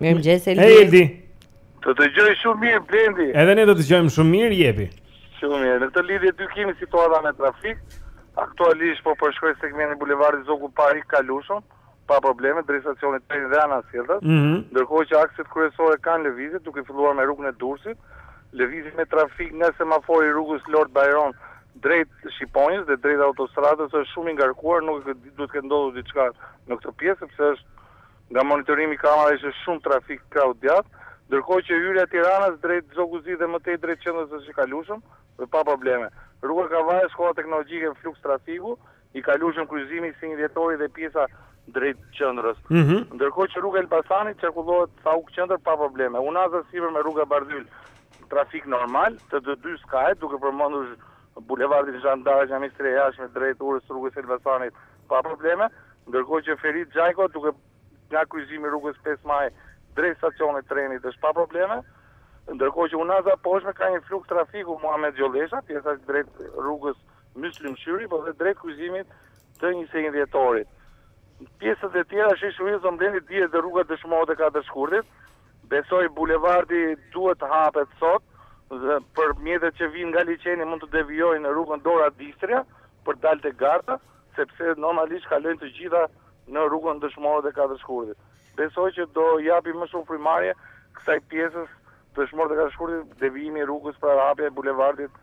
Mirëmëngjes, Eldi. Hey, Eldi. Të dëgjoj shumë mirë, Blendi. Edhe ne të dëgjojmë shumë mirë, jepi. Shumë mirë. Në këtë lidhje dy kemi situata me trafik. Aktualisht po përshkoj segmentin Bulevardi Zogu i Parë i kalueshëm, pa probleme, drejt stacionit të trenit dhe anasjelltas. Mm -hmm. Ndërkohë që akset kryesore kanë lëvizje, duke filluar me rrugën e Durrësit, lëvizje me trafik nga semafori i rrugës Lord Byron, Drejt Shqiponjës dhe drejt autostradës është shumë i ngarkuar, nuk e di, duhet të ketë ndodhur diçka në këtë pjesë sepse është nga monitorimi i kamerave ishte shumë trafik krahu i djathtë, ndërkohë që hyrja e Tiranës drejt Zogu Zi dhe më tej drejt qendrës është i kalueshëm dhe pa probleme. Rruga e Kavajës, shkolla teknologjike fluks trafiku, I kalueshëm kryqëzimi i njëzet e një Dhjetorit dhe pjesa drejt qendrës. Ndërkohë që rruga e Elbasanit qarkullohet Sauk Qendër pa probleme. Unaza e sipërme rruga Bardhyl trafik normal në të dy skajet, duke përmendur bulevardin Zhan d'Ark nga Ministria e Jashtme drejt urës rrugës Elbasanit pa probleme, ndërkohë që Ferit Xhajko duke nga kryqëzimi i rrugës pesë Maj drejt stacionit trenit është pa probleme, ndërkohë që unaza e poshtme ka një fluks trafiku Muhamet Gjollesha, pjesa drejt rrugës Myslym Shyri po dhe drejt kryqëzimit të njëzet e një dhjetorit. Në pjesët e tjera sheshi Wilson Blendi dihet dhe rruga dëshmorët e katër shkurtit. Besoj bulevardi duhet të hapet sot dhe për mjetet që vijnë nga liqeni mund të devijojnë në rrugën Dora Distria për të dalë te Garda, sepse normalisht kalojnë të gjitha në rrugën dëshmorët e katër shkurtit. Besoj që do i japi më shumë frymëmarrje kësaj pjesës dëshmorët e katër shkurtit devijimi i rrugës pra hapja e bulevardit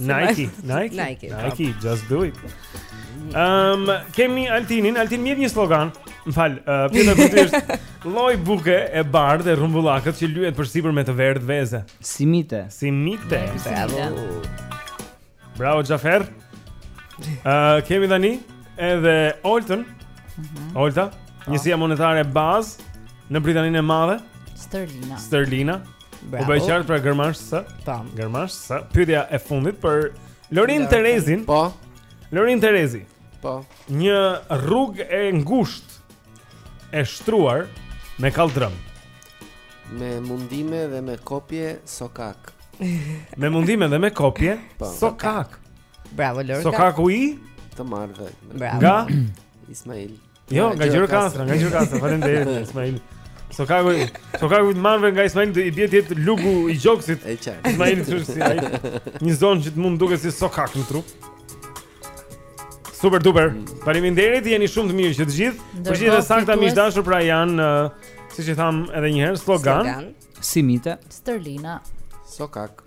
Nike, Nike, Nike, Nike, just do it. Ehm, um, kemi Altinin, Altin më jep një slogan. M'fal, uh, pyetja e dytë. Lloj buke e bardhë e rrumbullakët që lyhet përsipër me të verdhë veze. Simite. Simite. Bravo. Bravo Xhafer. Uh, kemi tani edhe Oltën. Mm -hmm. Olta, njësia monetare bazë në Britaninë e Madhe. Sterlina. Sterlina. Bravo. U bë e qartë pra gërma S? Tamam. Gërma S? Pyetja e fundit për Lorin Terezin. Po. Lorin Terezi. Po. Një rrugë e ngushtë e shtruar me kalldrëm. Me mundime dhe me kopje sokak. me mundime dhe me kopje po. sokak. Bravo Lorca. Sokaku i të marrëve. Bravo. Nga Ismail. Jo, nga Gjirokastra, nga Gjirokastra. Faleminderit Ismail. Sokaku, Sokaku i të marrëve nga Ismail i bie te lugu i gjoksit. E qartë. Ismail thosh si ai. Një zonë që të mund duket si sokak në trup. Super duper. Faleminderit, jeni shumë të mirë që të gjithë. Përgjigjet e sakta miq të dashur pra janë uh, siç i thamë edhe një herë slogan. Simite. Sterlina. Sokak.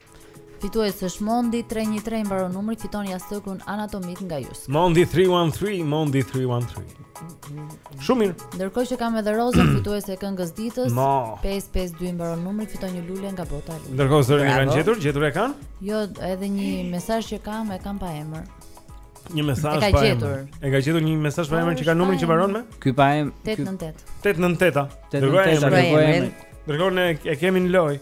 Fitues është Mondi 313 i mbaron numri, fiton jastëkun anatomik nga Juska. Mondi 313, Mondi 313. Shumë mirë. Ndërkohë që kam edhe Rozën fituese e këngës ditës, 552 i mbaron numri, fiton një lule nga bota e luleve. Ndërkohë zërin e kanë gjetur, gjetur e kanë? Jo, edhe një mesazh që kam, e kam pa emër. Një mesazh pa emër. E ka gjetur. E ka gjetur një mesazh pa emër që ka numrin që mbaron me? Ky pa emër. 898. 898. Dërgo emrin. Dërgo emrin. Dërgo ne e kemi në lojë.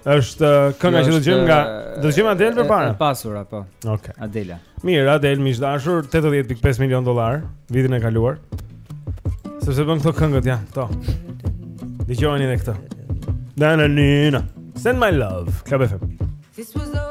Është kënga që do dëgjojmë nga do dëgjojmë Adel përpara. E pasur apo. Okej. Okay. Adela. Mirë, Adel miq të dashur 80.5 milion dollar vitin e kaluar. Sepse bën këto këngët ja, këto. Dëgjojeni edhe këto. Dana Nina, send my love. Club FM. This was the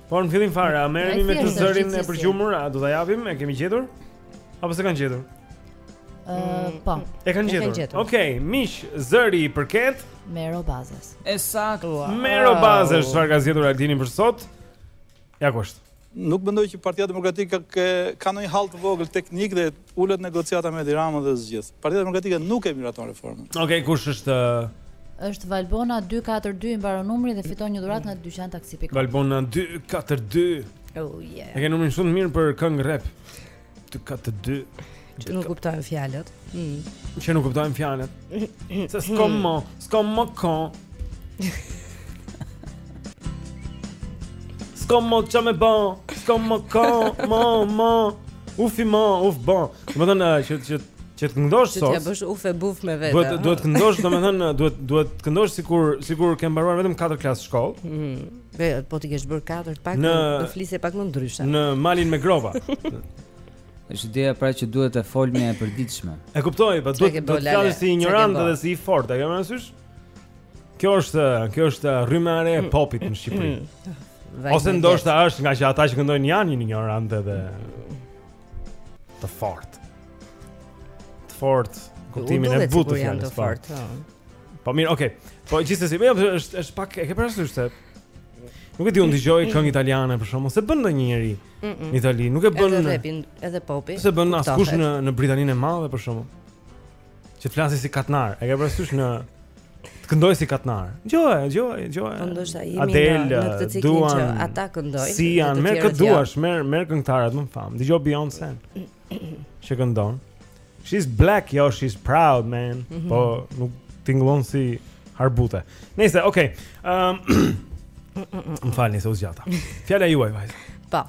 Po në fillim fare, a merremi me këtë zërin e përgjumur, a do ta japim? E kemi gjetur? Apo s'e kanë gjetur? Ëh, mm, po. E kanë gjetur. Okej, okay, miq, zëri i përket Mero Bazës. E saktë. Mero Bazës, çfarë ka zgjedhur Altini për sot? Ja kush është. Nuk mendoj që Partia Demokratike ka ka ndonjë hall të vogël teknik dhe Ulet negociata me Edi Ramën dhe zgjidhet. Partia Demokratike nuk e miraton reformën. Okej, okay, kush është Është Valbona 242 i mbaron numri dhe fiton një dhuratë nga dyqan taksi pikë com. Valbona 242. Oh yeah. E ke numrin shumë mirë për këngë rap. 242. Që nuk kuptojmë fjalët. Mm. Që nuk kuptojmë fjalët. Se s'kom mo, s'kom mo kon. S'ka më që me ba S'ka më ka Ma, ma Ufi ma, uf ba Më dhe në që që që të këndosh sot. Që të bësh uf e buf me vete. Duhet duhet të këndosh, domethënë duhet duhet të këndosh sikur sikur ke mbaruar vetëm 4 klasë shkollë. Mhm. Be, po ti ke bërë 4 pak, në, do flisje pak më ndryshe. Në Malin me Gropa. Është ideja pra që duhet të folmi e përditshme. E kuptoj, po duhet të flasësh si injorant dhe si i fortë, e ke parasysh? Kjo është, kjo është rryma e re e popit në Shqipëri. Mm. Ose ndoshta është nga që ata që këndojnë janë injorantë edhe të fortë. Të fortë në kuptimin e butë të fjalës të fortë. Po mirë, okay. Po gjithsesi, më jo, është është pak e ke parasysh se Nuk e di unë dëgjoj këngë italiane për shembull s'e bën ndonjë njeri në Itali, nuk e bën edhe edhe popi. S'e bën askush në në Britaninë e Madhe për shembull. Që të flasë si katnar E ke parasysh në Të këndojë si katnar Gjoj, gjoj, gjoj Po ndoshta imi Adel, në, në këtë ciklin duan, që ata këndojnë Si janë, merr kë të duash Merr merr këngëtarët më famë Dëgjo Beyoncé Që këndon She's black, yo, she's proud, man mm -hmm. Po nuk tingëllon si harbute Nejse, okej okay. um, Më falni nëse u zgjata Fjala juaj, vajza Po.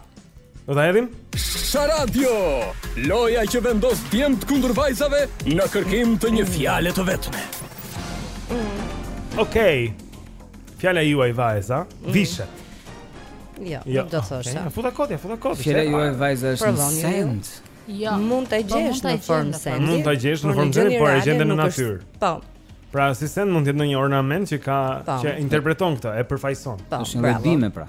Do ta hedhim? Sharadio, loja që vendos djemt kundër vajzave në kërkim të një fjale të vetme. Okej. Okay. Fjala juaj vajza, mm. vishet. Jo, jo, nuk do të thosha. Okay. Futa kot ja, futa kot ja. Fjala juaj vajza është një send. Jo. Mund ta po, gjesh në formë sendi. Mund ta gjesh në formë sendi, por e gjen në natyrë. Po. Pra si send mund të jetë ndonjë ornament që ka po. që interpreton këtë, e përfaqëson. Po, është një bimë pra.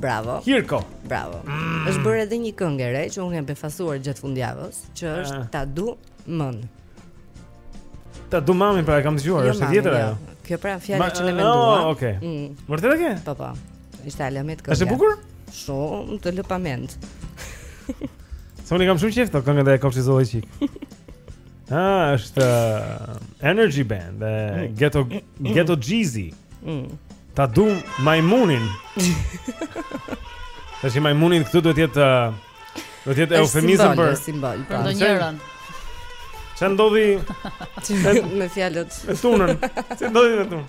Bravo. Hirko. Bravo. Mm. Është bërë edhe një këngë e re që unë kam befasuar gjatë fundjavës, që është ah. Ta du mamin. Ta du mamin pra e kam dëgjuar, jo, është e vjetër ajo. Jo. Kjo pra fjala që ne ah, menduam. Oh, okay. Mm. Vërtet e ke? Po po. Ishte alamet këngë. Është e bukur? Shumë të lë pa mend. Se unë e kam shumë qejf këngën e Kopshit Zohiçi. Ah, është uh, Energy Band dhe mm. Ghetto Ghetto Geasy. Mm. Ta du majmunin. Tashi majmunin këtu duhet të jetë uh, duhet të jetë eufemizëm për simbol, për ndonjërin. Ça ndodhi me fjalët? Me Tunën. Ça ndodhi me Tunën?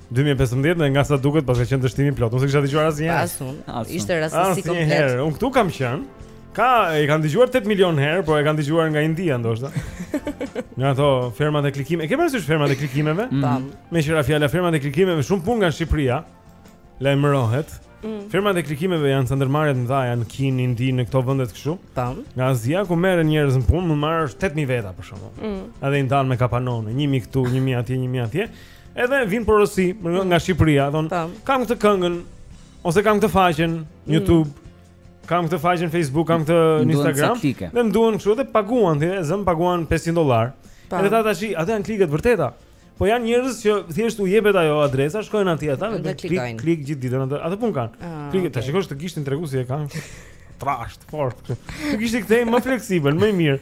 2015 dhe nga sa duket paska qenë dështim i plotë. Unë s'e kisha dëgjuar asnjë. Asun. Ishte rastësi komplet. Asnjëherë. Unë këtu kam qenë. Ka e kanë dëgjuar 8 milion herë, por e kanë dëgjuar nga India ndoshta. Nga ato fermat e klikimeve. Ke parasysh fermat e klikimeve? Mm. Tam. Meqë ra fjala fermat e klikimeve shumë punë nga Shqipëria. Lajmërohet. Mm. Fermat e klikimeve janë ca ndërmarrje të mëdha në Kinë, Indi në këto vendet kështu. Tam. Nga Azia ku merren njerëz në punë, mund të marrësh 8000 veta për shembull. Mm. Edhe i ndan në kapanone, 1000 këtu, 1000 atje, 1000 atje. Edhe vijnë porosi nga mm. Shqipëria, thon, kam këtë këngën ose kam këtë faqen në mm. YouTube, kam këtë faqen në Facebook, kam këtë në Instagram. Dhe më duan kështu dhe paguan ti, zëm paguan 500 dollar. Edhe ata tash, ato janë klike të vërteta. Po janë njerëz që thjesht u jepet ajo adresa, shkojnë atje ata dhe klikojnë. Klik gjithë ditën atë. Atë punë kanë. Ah, Klik, t'ua shikosh ti gishtin tregues si e kanë. Të trashë, të fortë. Të kishin edhe më fleksibël, më mirë.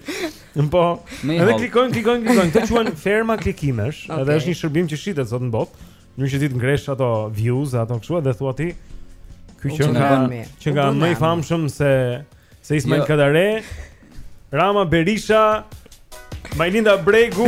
Po. Edhe klikojnë, klikojnë, klikojnë. Këto quhen ferma klikimesh, okay. edhe është një shërbim që shitet sot në botë. Në mënyrë që ti t'i ngresh ato views, ato kështu dhe thua ti ky qenka qenka më i famshëm se se Ismail jo. Kadare, Rama Berisha, Majlinda Bregu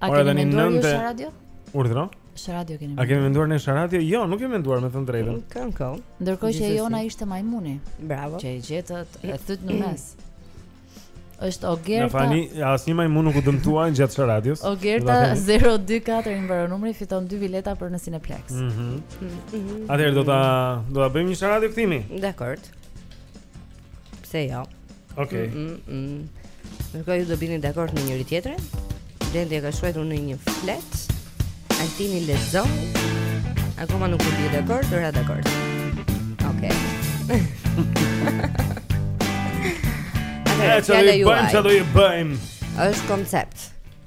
A keni tani menduar ju nënte- Sharadio? Urdhëro? Sharadio keni A kemi menduar ne Sharadio? Jo, nuk kemi menduar me thënë të drejtën. Këngë këngë. Ndërkohë që Gjithsesi. Jona ishte majmuni, Bravo. që e gjetët, e thyet në mes. Është Na Ogerta. falni, asnjë majmun nuk u dëmtua gjatë Sharadios. Do ta Ogerta themi. 024 i mbaron numri fiton dy bileta për në Cineplex. Mhm. Atëherë do ta do ta bëjmë një Sharadio kthimi. Dakord. Pse jo? Okej. Ndërkohë ju do bini dakord me njëri tjetrin. Blendi e ka shkruar në një fletë. Altini lexon. Akoma nuk bie dakord, o ra dakord. Okej. Atëherë, çfarë do të bëjmë? Është koncept.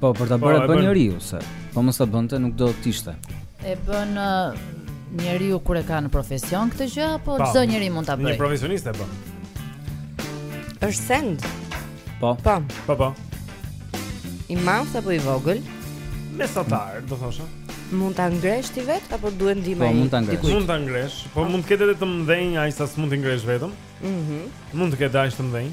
Po, për ta bërë po, e bën njeriu se. Po mos ta bënte, nuk do të ishte. E bën njeriu kur e ka në profesion këtë gjë apo çdo njeri mund ta bëjë? Një profesionist e bën. Është send. Po. Po. Po po. I madh apo i vogël? Mesatar, do thosha. Mund ta ngresh ti vetë apo duhet ndihmë? Po mund ta ngresh. Mund ta ngresh, po mund të ketë edhe të mëdhenj, aq sa s'mund ta ngresh vetëm. Mhm. Mm mund të ketë dhe shumë të mëdhenj.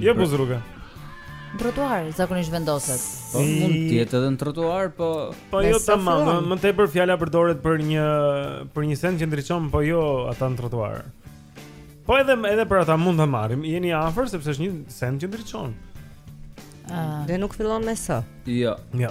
Jo buzë rruge. Në trotuar zakonisht vendoset. Po mund të jetë edhe në trotuar, po po jo tamam, më tepër fjala përdoret për një për një send që ndriçon, po jo ata në trotuar. Po edhe edhe për ata mund ta marrim. Jeni afër sepse është një send që ndriçon. Ëh, ah. dhe nuk fillon me s. Jo. Jo.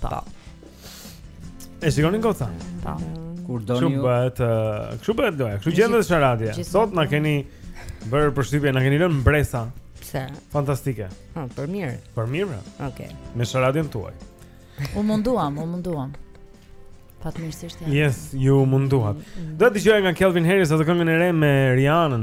Ta. E shikoni goca. Ta. Kur doni. Ç'u bëhet, ç'u bëhet loja. Kush gjendet në radio. Sot na keni bërë përshtypje, na keni lënë mbresa. Pse? Fantastike. Ha, për mirë. Për mirë. Pra. Okej. Okay. Me sharadën tuaj. U munduam, u munduam. Fatmirësisht jam. Yes, u munduat. Do të dëgjojmë nga Calvin Harris atë këngën e re me Rihanna.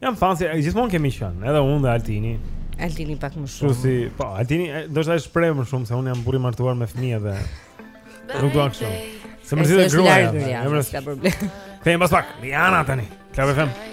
Jam fans, gjithmonë kemi qenë, edhe unë dhe Altini. Altini pak më shumë. Susi, po, Altini do të shpreh më shumë se unë jam burrë i martuar me fëmijë dhe nuk dua kështu. Se më zgjidhet gruaja. Është larg, jam rreth ka problem. Kthehemi pas pak. Rihanna tani. Club FM.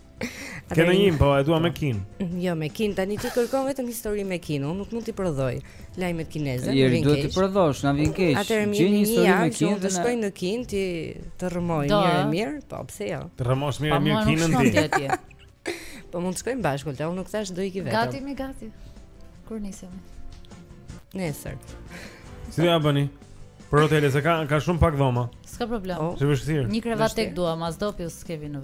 Ke një, po e dua me po. Kinën Jo, me Kinën, tani ti kërkon vetëm histori me Kinën Unë nuk mund t'i prodhoj lajmet kineze Në vinë kesh duhet t'i prodhosh, në vinë kesh Atëherë më jep një një me kin Të shkoj në Kinë, ti të rrëmoj mirë e mirë Po, pse jo Të rrëmosh mirë e mirë Kinën ti Po mund të shkojmë bashkë, unë nuk thashë do iki vetëm Gati mi gati Kur nisemi Nesër Si do ja bëni? Për hotelet, se ka, ka shumë pak dhoma S'ka problem oh. Një krevat tek duam, as dopio s'kemi në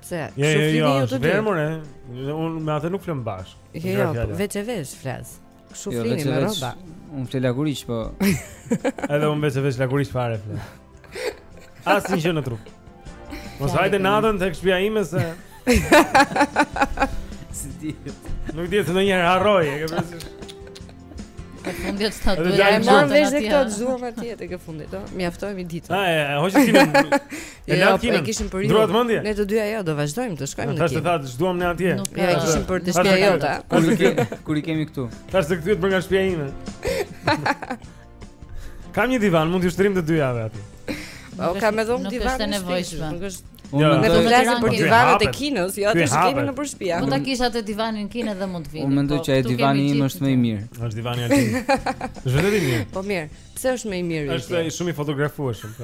Pse? Jo, jo, jo, është verë more Unë me atë nuk flemë bashkë Jo, jo, veç e veç flas Kështu jo, flini me rroba Unë fle lakuriq, po Edhe unë veç e veç lakuriq fare fle Asnjë gjë në trup Mos hajde natën tek shpia ime se Nuk di se ndonjëherë harroj E ke parasysh Ka fundi të ta duhet. Ja morëm vesh se këto të zuam atje tek fundi do. Mjaftohemi ditën. Ah, e hoqe ti. E la ti. E kishim për ju. Duhet mendje. Ne të dyja jo, do vazhdojmë të shkojmë në Kinë. Tash të thatë ç'duam ne atje. Ja e kishim për te shpia jota. Kur i kemi këtu. Tash të kthyehet për nga shpia ime. Kam një divan, mund t'ju shtrim të dyjave aty. O kam edhe unë divan. Nuk është e nevojshme. Nuk është Unë mendoj të flasim për divanet e Kinës, jo atë që kemi nëpër shpia. Mund ta kisha atë divanin në Kinë dhe mund të vini. Unë mendoj po, që ai divani im është më i mirë. Është divani aty. Është vetë i mirë. Po mirë. Pse është më i mirë? Është shumë i fotografueshëm. Po.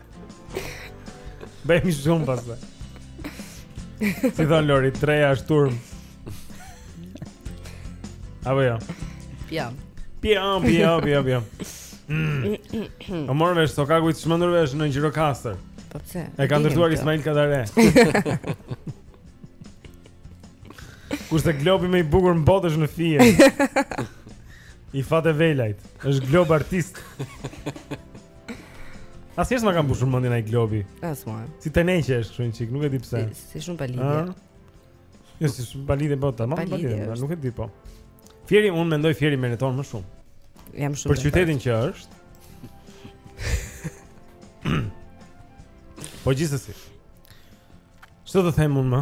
Bëjmë zoom pastaj Si thonë Lori, treja është turmë Apo jo? Pjam Pjam, pjam, pjam, pjam mm. E more vesh, Sokaku i të Çmendurve është në Gjirokastër Po pëse? E ka ndërtuar Ismail Kadare Kurse globi më i bukur në botë është në Fier I fat e ve lajt është glob artist Asnjë s'ma ka mbushur mendjen ai globi. As mua. Si teneqe është kështu një çik, nuk e di pse. Si, si shumë pa lidhje. Ah. Jo, si shumë pa lidhje po ta mund të lidhje, nuk e di po. Fieri unë mendoj Fieri meriton më shumë. Jam shumë. Për qytetin që është. po gjithsesi. Çfarë do të them unë më?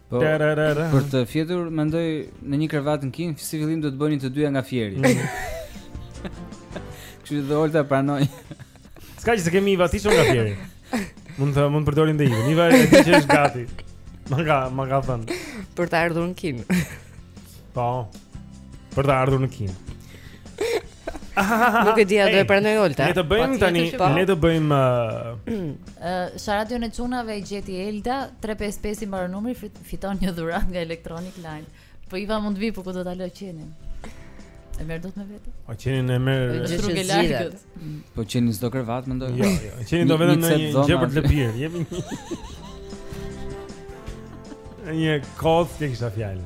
Po, për të fjetur, mendoj në një krevat në Kinë, si fillim do të bëni të dyja nga Fieri. Mm. Kështu që dhe Olta pranoi. S'ka gjë se kemi Iva tjetër nga Fieri. Mund të mund përdorim dhe Iva. Iva e di që është gati. Ma ka, ma ka thënë. Për të ardhur në Kinë. Po. Për të ardhur në Kinë. Nuk e di a do e pranojë Olta. Le të bëjmë tani, po. le të bëjmë ë sharadën e çunave e gjeti Elda 355 i mbaron numri fiton një dhuratë nga Electronic Line. Po Iva mund të vijë, po ku do ta lërë qenin? E merr dot me vete? Po qenin e merr rrugë e largët. Po qeni s'do krevat mendoj. Jo, jo. Qeni do vetëm ndonjë gjë për të lëpirë. Jemi një. Një kockë kisha fjalën.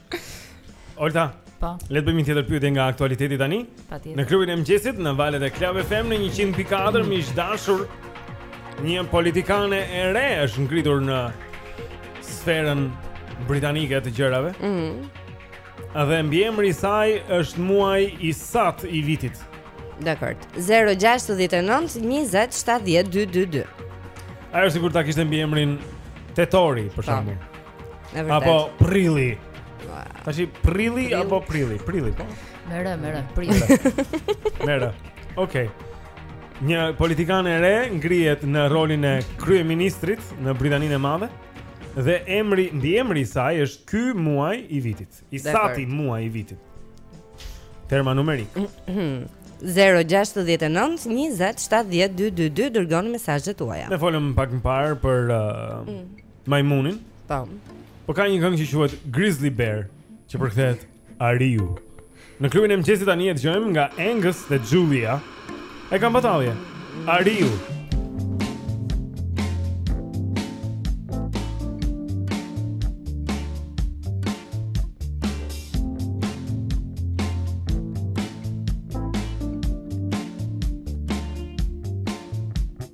Olta. Po. Le të bëjmë një tjetër pyetje nga aktualiteti tani. Patjetër. Në klubin e mëngjesit në valët e Club FM në 100.4 miq të dashur. Një politikane e re është ngritur në sferën britanike të gjërave. Mhm. Mm A dhe mbiemri i saj është muaj i sati i vitit. Dakord. 069 20 70 222. Ajo sikur ta kishte mbiemrin Tetori për shembull. Apo prilli. Tashi prilli apo prilli, prilli po. Me rë, me rë, prilli. Me rë. Okej. Një politikane e re ngrihet në rolin e kryeministrit në Britaninë e Madhe dhe emri, mbiemri i saj është ky muaj i vitit. I sati muaj i vitit. Terma numerik. 0-69-20-70-2-22 Dërgoni mesazhet tuaja Ne folëm pak më parë për uh, mm. Majmunin. Po. Po ka një këngë që quhet Grizzly Bear, që përkthehet Ariu. Në klubin e mëngjesit tani e dëgjojmë nga Angus dhe Julia. E kam batalje. Ariu.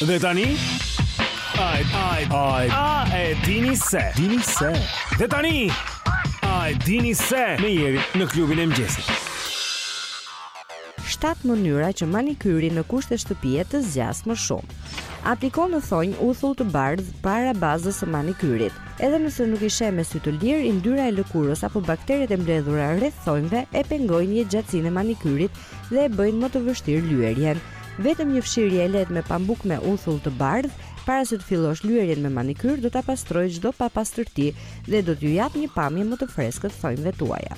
Dhe tani Ai ai ai a e dini se dini se Dhe tani Ai dini se me Jerin në klubin e mëngjesit 7 mënyra që manikyri në kushte shtëpie të zgjasë më shumë Apliko në thonjë uthull të bardhë para bazës së manikyrit. Edhe nëse nuk i sheh me sy të lirë, yndyra e lëkurës apo bakteret e mbledhura rreth thonjve e pengojnë jetëgjatësinë e manikyrit dhe e bëjnë më të vështirë lyerjen. Vetëm një fshirje e lehtë me pambuk me uthull të bardhë para se të fillosh lyerjen me manikyr do ta pastrojë çdo papastërti dhe do t'ju japë një pamje më të freskët thonjve tuaja.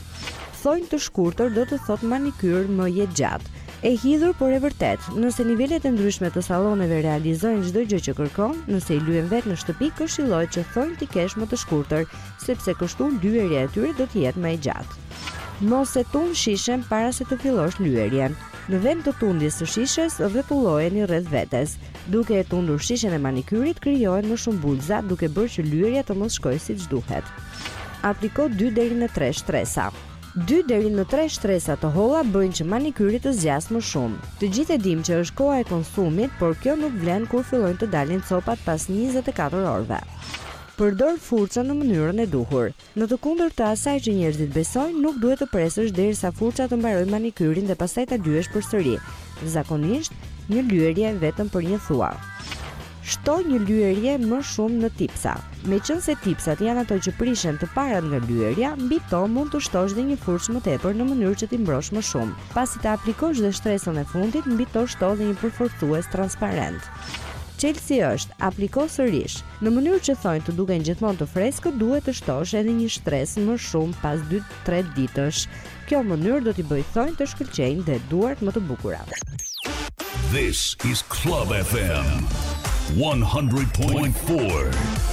Thonj të shkurtër do të thotë manikyr më jetëgjatë. E hidhur por e vërtetë, nëse nivelet e ndryshme të salloneve realizojnë çdo gjë që kërkon, nëse i lyen vetë në shtëpi këshillohet që thonjtë t'i kesh më të shkurtër, sepse kështu lyerja e tyre do të jetë më e gjatë. Mos e tund shishen para se të fillosh lyerjen. Në vend të tundjes së shishes, rrotullojeni rreth vetes. Duke e tundur shishen e manikyrit, krijohen më shumë bulëza, duke bërë që lyerja të mos shkojë siç duhet. Apliko dy deri në tre shtresa. Dy deri në tre shtresa të holla bëjnë që manikyri të zgjasë më shumë. Të gjithë e dimë që është koha e konsumit, por kjo nuk vlen kur fillojnë të dalin copat pas njëzet e katër orëve. Përdor furçën në mënyrën e duhur. Në të kundërt të asaj që njerëzit besojnë, nuk duhet të presësh derisa furça të mbarojë manikyrin dhe pastaj ta lyesh përsëri. Zakonisht, një lyerje vetëm për një thua. Shto një lyerje më shumë në tipsa. Meqenëse tipsat janë ato që prishen të parat nga lyerja, mbi to mund të shtosh dhe një furçë më tepër në mënyrë që t'i mbrosh më shumë. Pasi të aplikosh dhe shtresën e fundit, mbi to shto dhe një përforcues transparent. Çelësi është, apliko sërish. Në mënyrë që thonjtë të duken gjithmonë të freskët, duhet të shtosh edhe një shtresë më shumë pas dy tre ditësh. Kjo mënyrë do t'i bëjë thonjtë të shkëlqejnë dhe duart më të bukura. This is Club FM 100.4.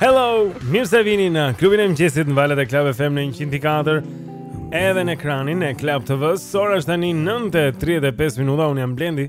Hello, mirë se vini në klubin e mëngjesit në valët e Club FM në 100.4. Edhe në ekranin e Club TV, ora është tani 9:35 minuta, unë jam Blendi.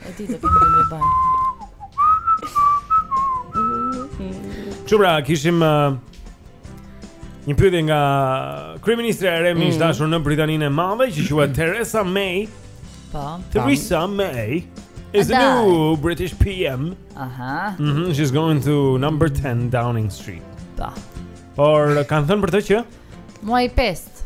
E ti të këndë një banë Qubra, kishim uh, një pyetje nga kryeministrja e re miq mm. të dashur në Britaninë e Madhe që quhet Theresa May Po Theresa May Is the new British PM Aha mm -hmm, She's going to number 10 Downing Street Po Por kanë thënë për të që Muaj 5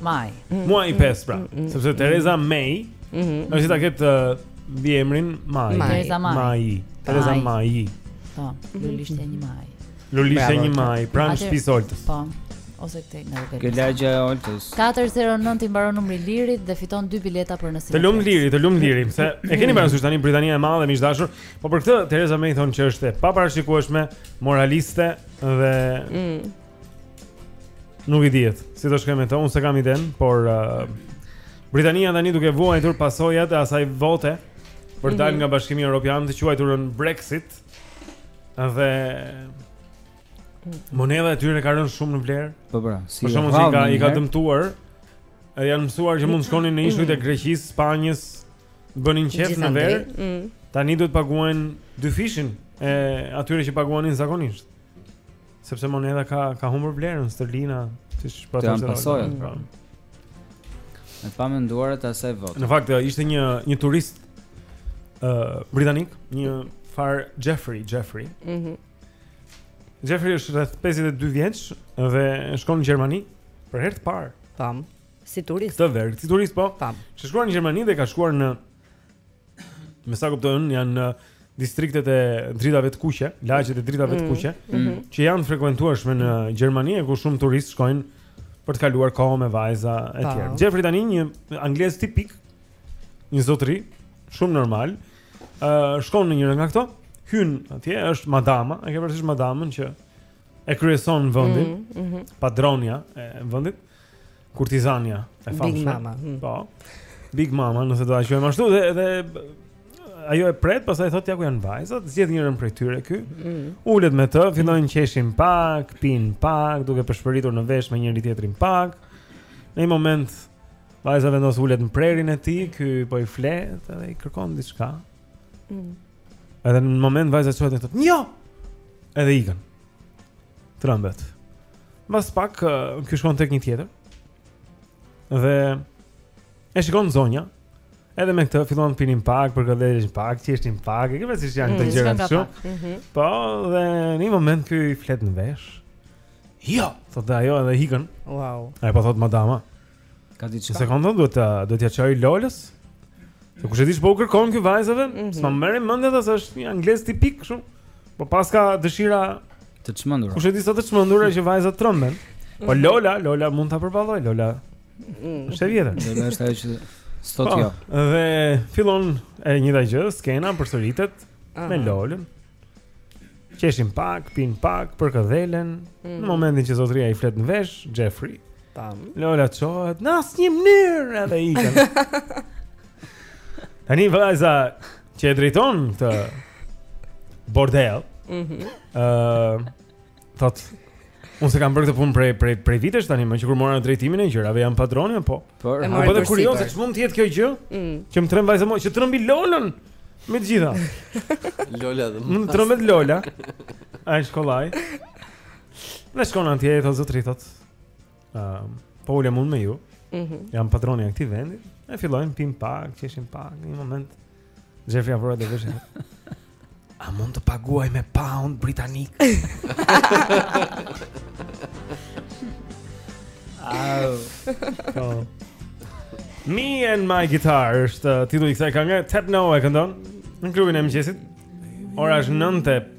maj. Mm, muaj 5 mm, pra, mm, sepse Teresa May, ëh, mhm. është si ta ketë uh, mbiemrin Maj. Teresa Maj. Maj. Teresa Maj. Po, Lulishte Një Maj. Lulishte Një Maj, pranë shtëpisë së Oltës. Po. Ose këtej nga Lugë. Kjo lagja e Oltës. 409 i mbaron numri Lirit dhe fiton dy bileta për në Cineplex. Të lum Liri, të lum Liri, se e keni parasysh tani Britania e Madhe, miq të dashur. Po për këtë Teresa May thonë që është e paparashikueshme, moraliste dhe mm. Nuk i dihet, si do shkojë me të, unë s'e kam idenë, por uh, Britania tani duke vuajtur pasojat e asaj vote për të dalë mhm. nga Bashkimi Evropian të quajturën Brexit. Dhe monedha e tyre ka rënë shumë në vlerë. Po bra, po, si. Për shkakun se ka i ka dëmtuar, e janë mësuar që mund të shkonin në ishujt e mhm. Greqisë, Spanjës, bënin qejf në verë. Mhm. Tani duhet të paguajnë dyfishin e atyre që paguanin zakonisht. Sepse monedha ka ka humbur vlerën sterlina, siç po thoshte. Si pasojë. Po. E pamenduar atë asaj vote. Në fakt ishte një një turist ë uh, britanik, njëfarë Jeffrey, Jeffrey. Mhm. Mm Jeffrey është rreth 52 vjeç dhe shkon në Gjermani për herë të parë. Tam. Si turist. Në verë, si turist po. Tam. Shkon në Gjermani dhe ka shkuar në Me sa kuptoj, janë distriktet e dritave të kuqe, lagjet e dritave të mm, kuqe, mm -hmm. që janë të frekuentueshme në Gjermani, ku shumë turistë shkojnë për të kaluar kohë me vajza e tjera. Po. Jeffrey tani një anglez tipik, një zotëri, shumë normal, uh, shkon në njërën nga këto, hyn atje, është madama, e ke parasysh madamën që e kryeson vendin, mm -hmm. padronja e vendit, Kurtizanja e famshme. Big Mama. Hmm. Po. Big Mama, nëse do ta quajmë ashtu dhe dhe ajo e pret, pastaj thotë ja ku janë vajzat, zgjedh njërin prej tyre ky. Mm. Ulet me të, fillojnë qeshin pak, pin pak, duke pëshpëritur në vesh me njëri-tjetrin pak. Në një moment vajza vendos ulet në prehrin e tij, ky po i flet dhe i kërkon diçka. Mm. Edhe në moment vajza çohet e thotë, "Jo!" Edhe ikën. Trembet. Mbas pak ky shkon tek një tjetër. Dhe e shikon zonja. Edhe me këtë filluan të pinin pak, përkëdhelen pak, qeshnin pak, e ke parasysh si janë këto mm, gjëra kështu. Mhm. Po, dhe në një moment ky i flet në vesh. Jo, thotë dhe ajo edhe ikën. Wow. Ai po thotë madama. Ka diçka. Në sekondë duhet ta duhet t'ia çoj Lolës. Se kush e di ç'po kërkon ky vajzave? Mm -hmm. S'ma merr mendja se është një anglez tipik kështu. Po paska dëshira të çmendura. Kush e di sa të çmendura që vajzat tremben. Po mhm. Lola, Lola mund ta përballojë, Lola. Mm. Është e vjetër. Lola është ajo që sot po, jo. Dhe fillon e njëjta gjë, skena përsëritet me Lolën. Qeshin pak, pinë pak, përkëdhelen. Mm -hmm. Në momentin që zotëria i flet në vesh, Jeffrey. Tam. Lola çohet, në asnjë mënyrë edhe ikën. Tani vëllai, zonja që e drejton këtë bordel. Mhm. Mm Ëh. uh, Thotë, unë s'e kam bërë këtë punë prej prej prej vitesh tani, më që kur mora drejtimin e gjërave jam padrone, po. Por po më bën kurioze, ç'mund të jetë kjo gjë? Mm. Që më tremb vajzat e mia, që trembi Lolën me të gjitha. Lola dhe Mund të trembet Lola. Ai shkollaj. Dhe shkon atje i thotë zotëri thotë. Ëm, po ulem unë me ju. Mhm. Jam padroni i këtij vendi. E fillojmë pimë pak, qeshim pak, një moment. Jeffrey afrohet te veshi. A mund të paguaj me pound britanik? Au. Oh. Me and my guitar është uh, titulli i kësaj kënge. Tom Dice e këndon në klubin e mëngjesit. Ora është 9:00.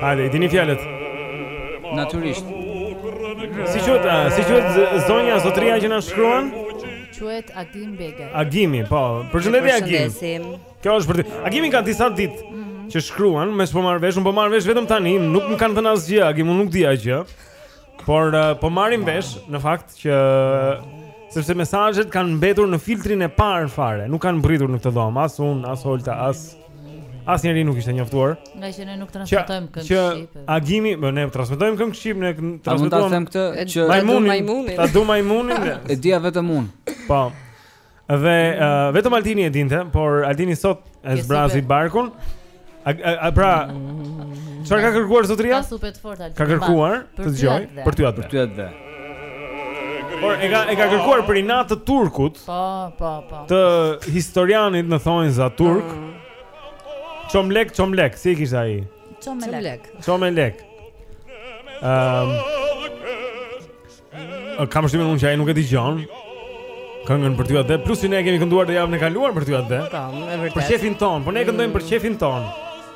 Hajde, i dini fjalët. Natyrisht. Si quhet, si quhet zonja zotëria që na shkruan? Quhet Agim Bega. Agimi, po. Përshëndetje Agim. Kjo është për ty. Agimi ka disa ditë mhm. që shkruan, me sa po marr vesh, unë po marr vesh vetëm tani, nuk më kanë thënë asgjë, Agim, unë nuk di asgjë. Por uh, po marrim vesh në fakt që sepse mesazhet kanë mbetur në filtrin e parë fare, nuk kanë mbërritur në këtë dhomë, as unë, as Holta, as Asnjëri nuk ishte njoftuar. Ngaqë ne nuk transmetojmë këngë shqip. Që Agimi, më ne transmetojmë këngë shqip, ne transmetojmë. Mund ta them këtë që majmunin, ta do majmunin. E dija vetëm unë. Po. Dhe uh, vetëm Altini e dinte, por Altini sot e zbrazi barkun. A, a, a pra Çfarë ka kërkuar zotëria? Ka supet fort Altini. Ka kërkuar të dëgjojë Për ty atdhe. Për ty atdhe. Por e ka e ka kërkuar për inat të turkut. Po, po, po. Të historianit në thonjëza turk. Mm. Çomlek, çomlek, si e kishte ai? Çomlek. Çomlek. Ehm. Um, kam përshtypjen që ai nuk e dëgjon. Këngën Për ty atdhe, plus që ne e kemi kënduar dhe javën e kaluar Për ty atdhe. Po, e vërtetë. Për qejfin tonë, po ne e këndojmë për qejfin tonë.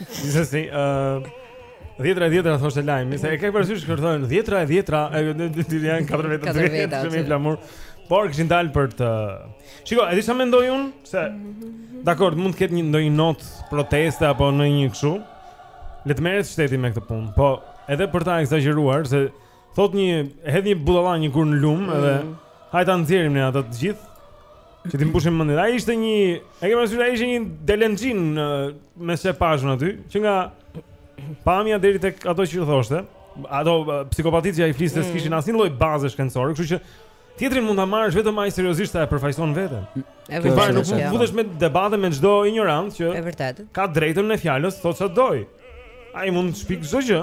Gjithsesi, ë uh, Dhjetra e dhjetra thoshte lajmi, se e ke parasysh kur thonë dhjetra e dhjetra, janë katër veta. Katër veta. Me një flamur. Por kishin dalë për të Shiko, e di ça mendoj unë se dakord, mund të ketë një ndonjë notë proteste apo ndonjë kështu. Le të merret shteti me këtë punë, po edhe për ta ekzagjeruar se Thotë një, hedh një budalla një gur në lum mm. edhe hajt ta nxjerrim ne ato të gjithë. Që t'i mbushim mendjen. Ai ishte një, e ke parasysh ai ishte një delenxhi në mes e pa zhurmë aty, që nga pamja deri tek ato që thoshte. Ato psikopatitë që ai fliste mm. s'kishin asnjë lloj baze shkencore, kështu që Tjetrin mund ta marrësh vetëm aq seriozisht sa e përfaqëson veten. E vërtetë. Nuk mund të futesh në debate me çdo injorant që E vërtetë. Ka të drejtën e fjalës, thotë çfarë do. Ai mund të shpikë çdo gjë.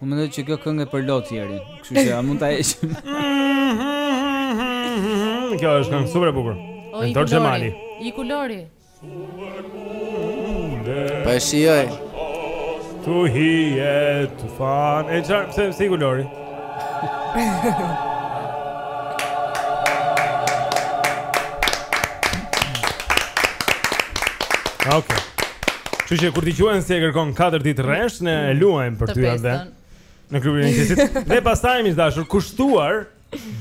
Unë mendoj që kjo këngë e përlot Jerin, kështu që a mund ta heqim? Kjo është këngë super e bukur. Oj, Dorë Xhemali. I kulori. Po e shijoj. Tu hi e tu fan. E çfarë pse i kulori? Okej. Okay. Kështu që kur dikush vjen e e kërkon 4 ditë rresht, ne e luajmë për ty atë. Në klubin e mëngjesit. Dhe pastaj miq të dashur, kushtuar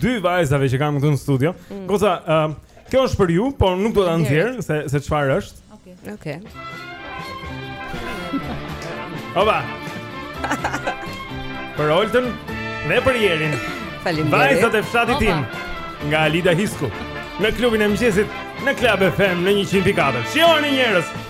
dy vajzave që kam këtu në studio. Mm. Goca, ëm, uh, kjo është për ju, por nuk do ta nxjerr se çfarë është. Okej. Okay. Okej. Okay. Opa. për Oltën dhe për Jerin. Faleminderit. Vajzat e fshatit tim nga Alida Hisku. Në klubin e mëngjesit në Club FM në 100.4. Shijoni njerëz.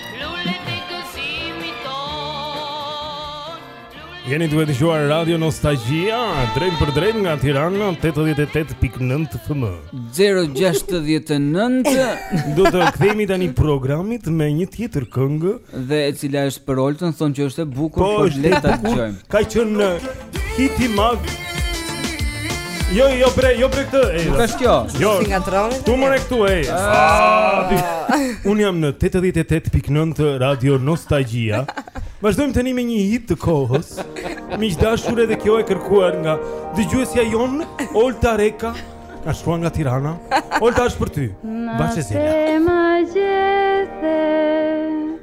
Jeni duke dëgjuar radio Nostalgjia Drejtpërdrejt nga Tirana 88.9 FM 069 Do të kthehemi tani programit me një tjetër këngë Dhe e cila është për Oltën Thonë që është e bukur Po, po është e bukur Ka qenë hiti i madh Jo, jo bre, jo bre këtë ej. Nuk është kjo Jo, s'i ngatërroni Ti more këtu ej ah. Unë jam në 88.9 te radio Nostalgjia Vazhdojmë tani me një hit të kohës Miq të dashur edhe kjo e kërkuar nga Dëgjuesja jonë, Olta Reka Ka shkruar nga Tirana Olta është për ty Bahçes erdha Në tëma gjethe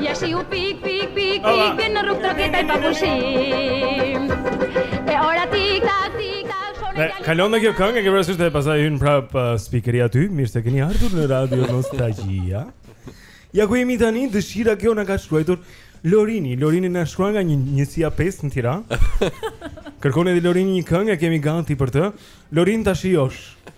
Ja shiu pik, pik, pik, pik, vjen në rrugë troket ai pa pushim. E ora tik, tak, tik, tak, shkon e djali. Kalon dhe kjo këngë, e ke parasysh dhe pastaj hyn prap uh, spikeri aty, mirë se keni ardhur në radio Nostalgjia. Ja ku jemi tani, dëshira kjo na ka shkruajtur Lorini, Lorini na shkruan nga një njësia 5 në Tiranë. Kërkon edhe Lorini një këngë, e kemi gati për të. Lorin ta shijosh.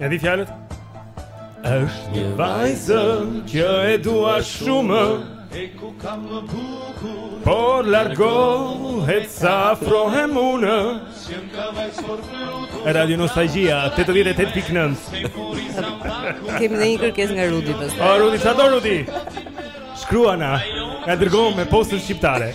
Ja di fjalët. Është një vajzë që e dua shumë E ku ka më bukur Por largohet sa afrohem unë Si mos qe vajzë por flutur Radio Nostalgia, 88.9 Kemi dhe një kërkesë nga Rudi pas O, Rudi, sa do Rudi? Shkruana, na dërgo me postën shqiptare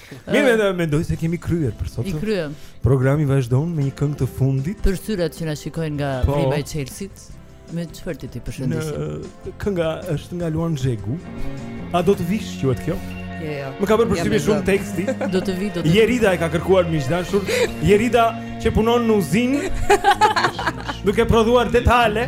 Mirë, uh, mendoj se kemi kryer për sot. I kryem. Programi vazhdon me një këngë të fundit. Për ata që na shikojnë nga po, Prima e Chelsea-t, me çfarë t'i t'i përshëndesim? Kënga është nga Luan Zhegu. A do të vijë që është kjo? Jo, jo. Më ka bërë përshtypje ja, shumë teksti. Do të vi, do të. Jerida e ka kërkuar mike e dashur. Jerida që punon në uzinë. duke prodhuar detale.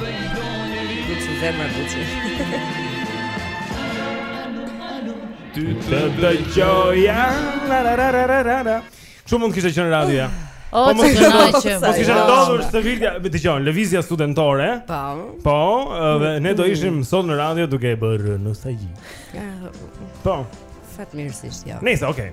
Gucci, zemra Gucci. Ty të dëgjoja. Kështu mund të kishte qenë radioja? O, po mos kishte ndodhur, mos kishte ndodhur se Vilja, dëgjo, lëvizja studentore. Po. Po, dhe ne do ishim sot në radio duke e bërë nostalgji. Po. Fatmirësisht jo. Nice, okay.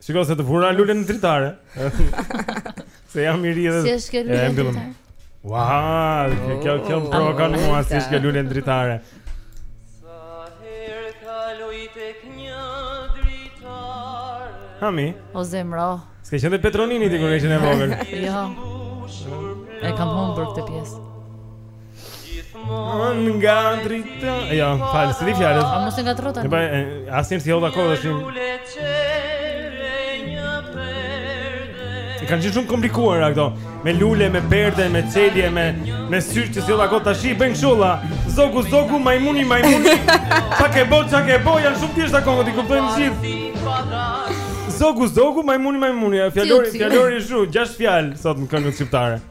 Shiko se të vura lule në dritare. Se jam i ri edhe. Si është kjo lule në dritare? Wow, kjo kjo kjo oh. provokan mua si është kjo lule në dritare. Hami. O zemra. S'ke qenë te Petro Nini ti kur ishe e vogël. Jo. E kam humbur këtë pjesë. Gjithmonë nga drita Ja, falë, s'i di fjalët A mos e ngatërrova Po, asnjëherë s'i hodha kohë tashi Kanë qenë shumë komplikuara këto Me lule, me perde, me çelje, me, me sy që s'i hodha kohë Tashi, bëjnë kështu Zogu, zogu, majmuni, majmuni Ça ke bo, ça ke bo, janë shumë thjeshta këngët i kuptojnë gjithë Zogu, zogu, majmuni, majmuni Fjalori, fjalori kshu, gjashtë fjalë Sot në këngët shqiptare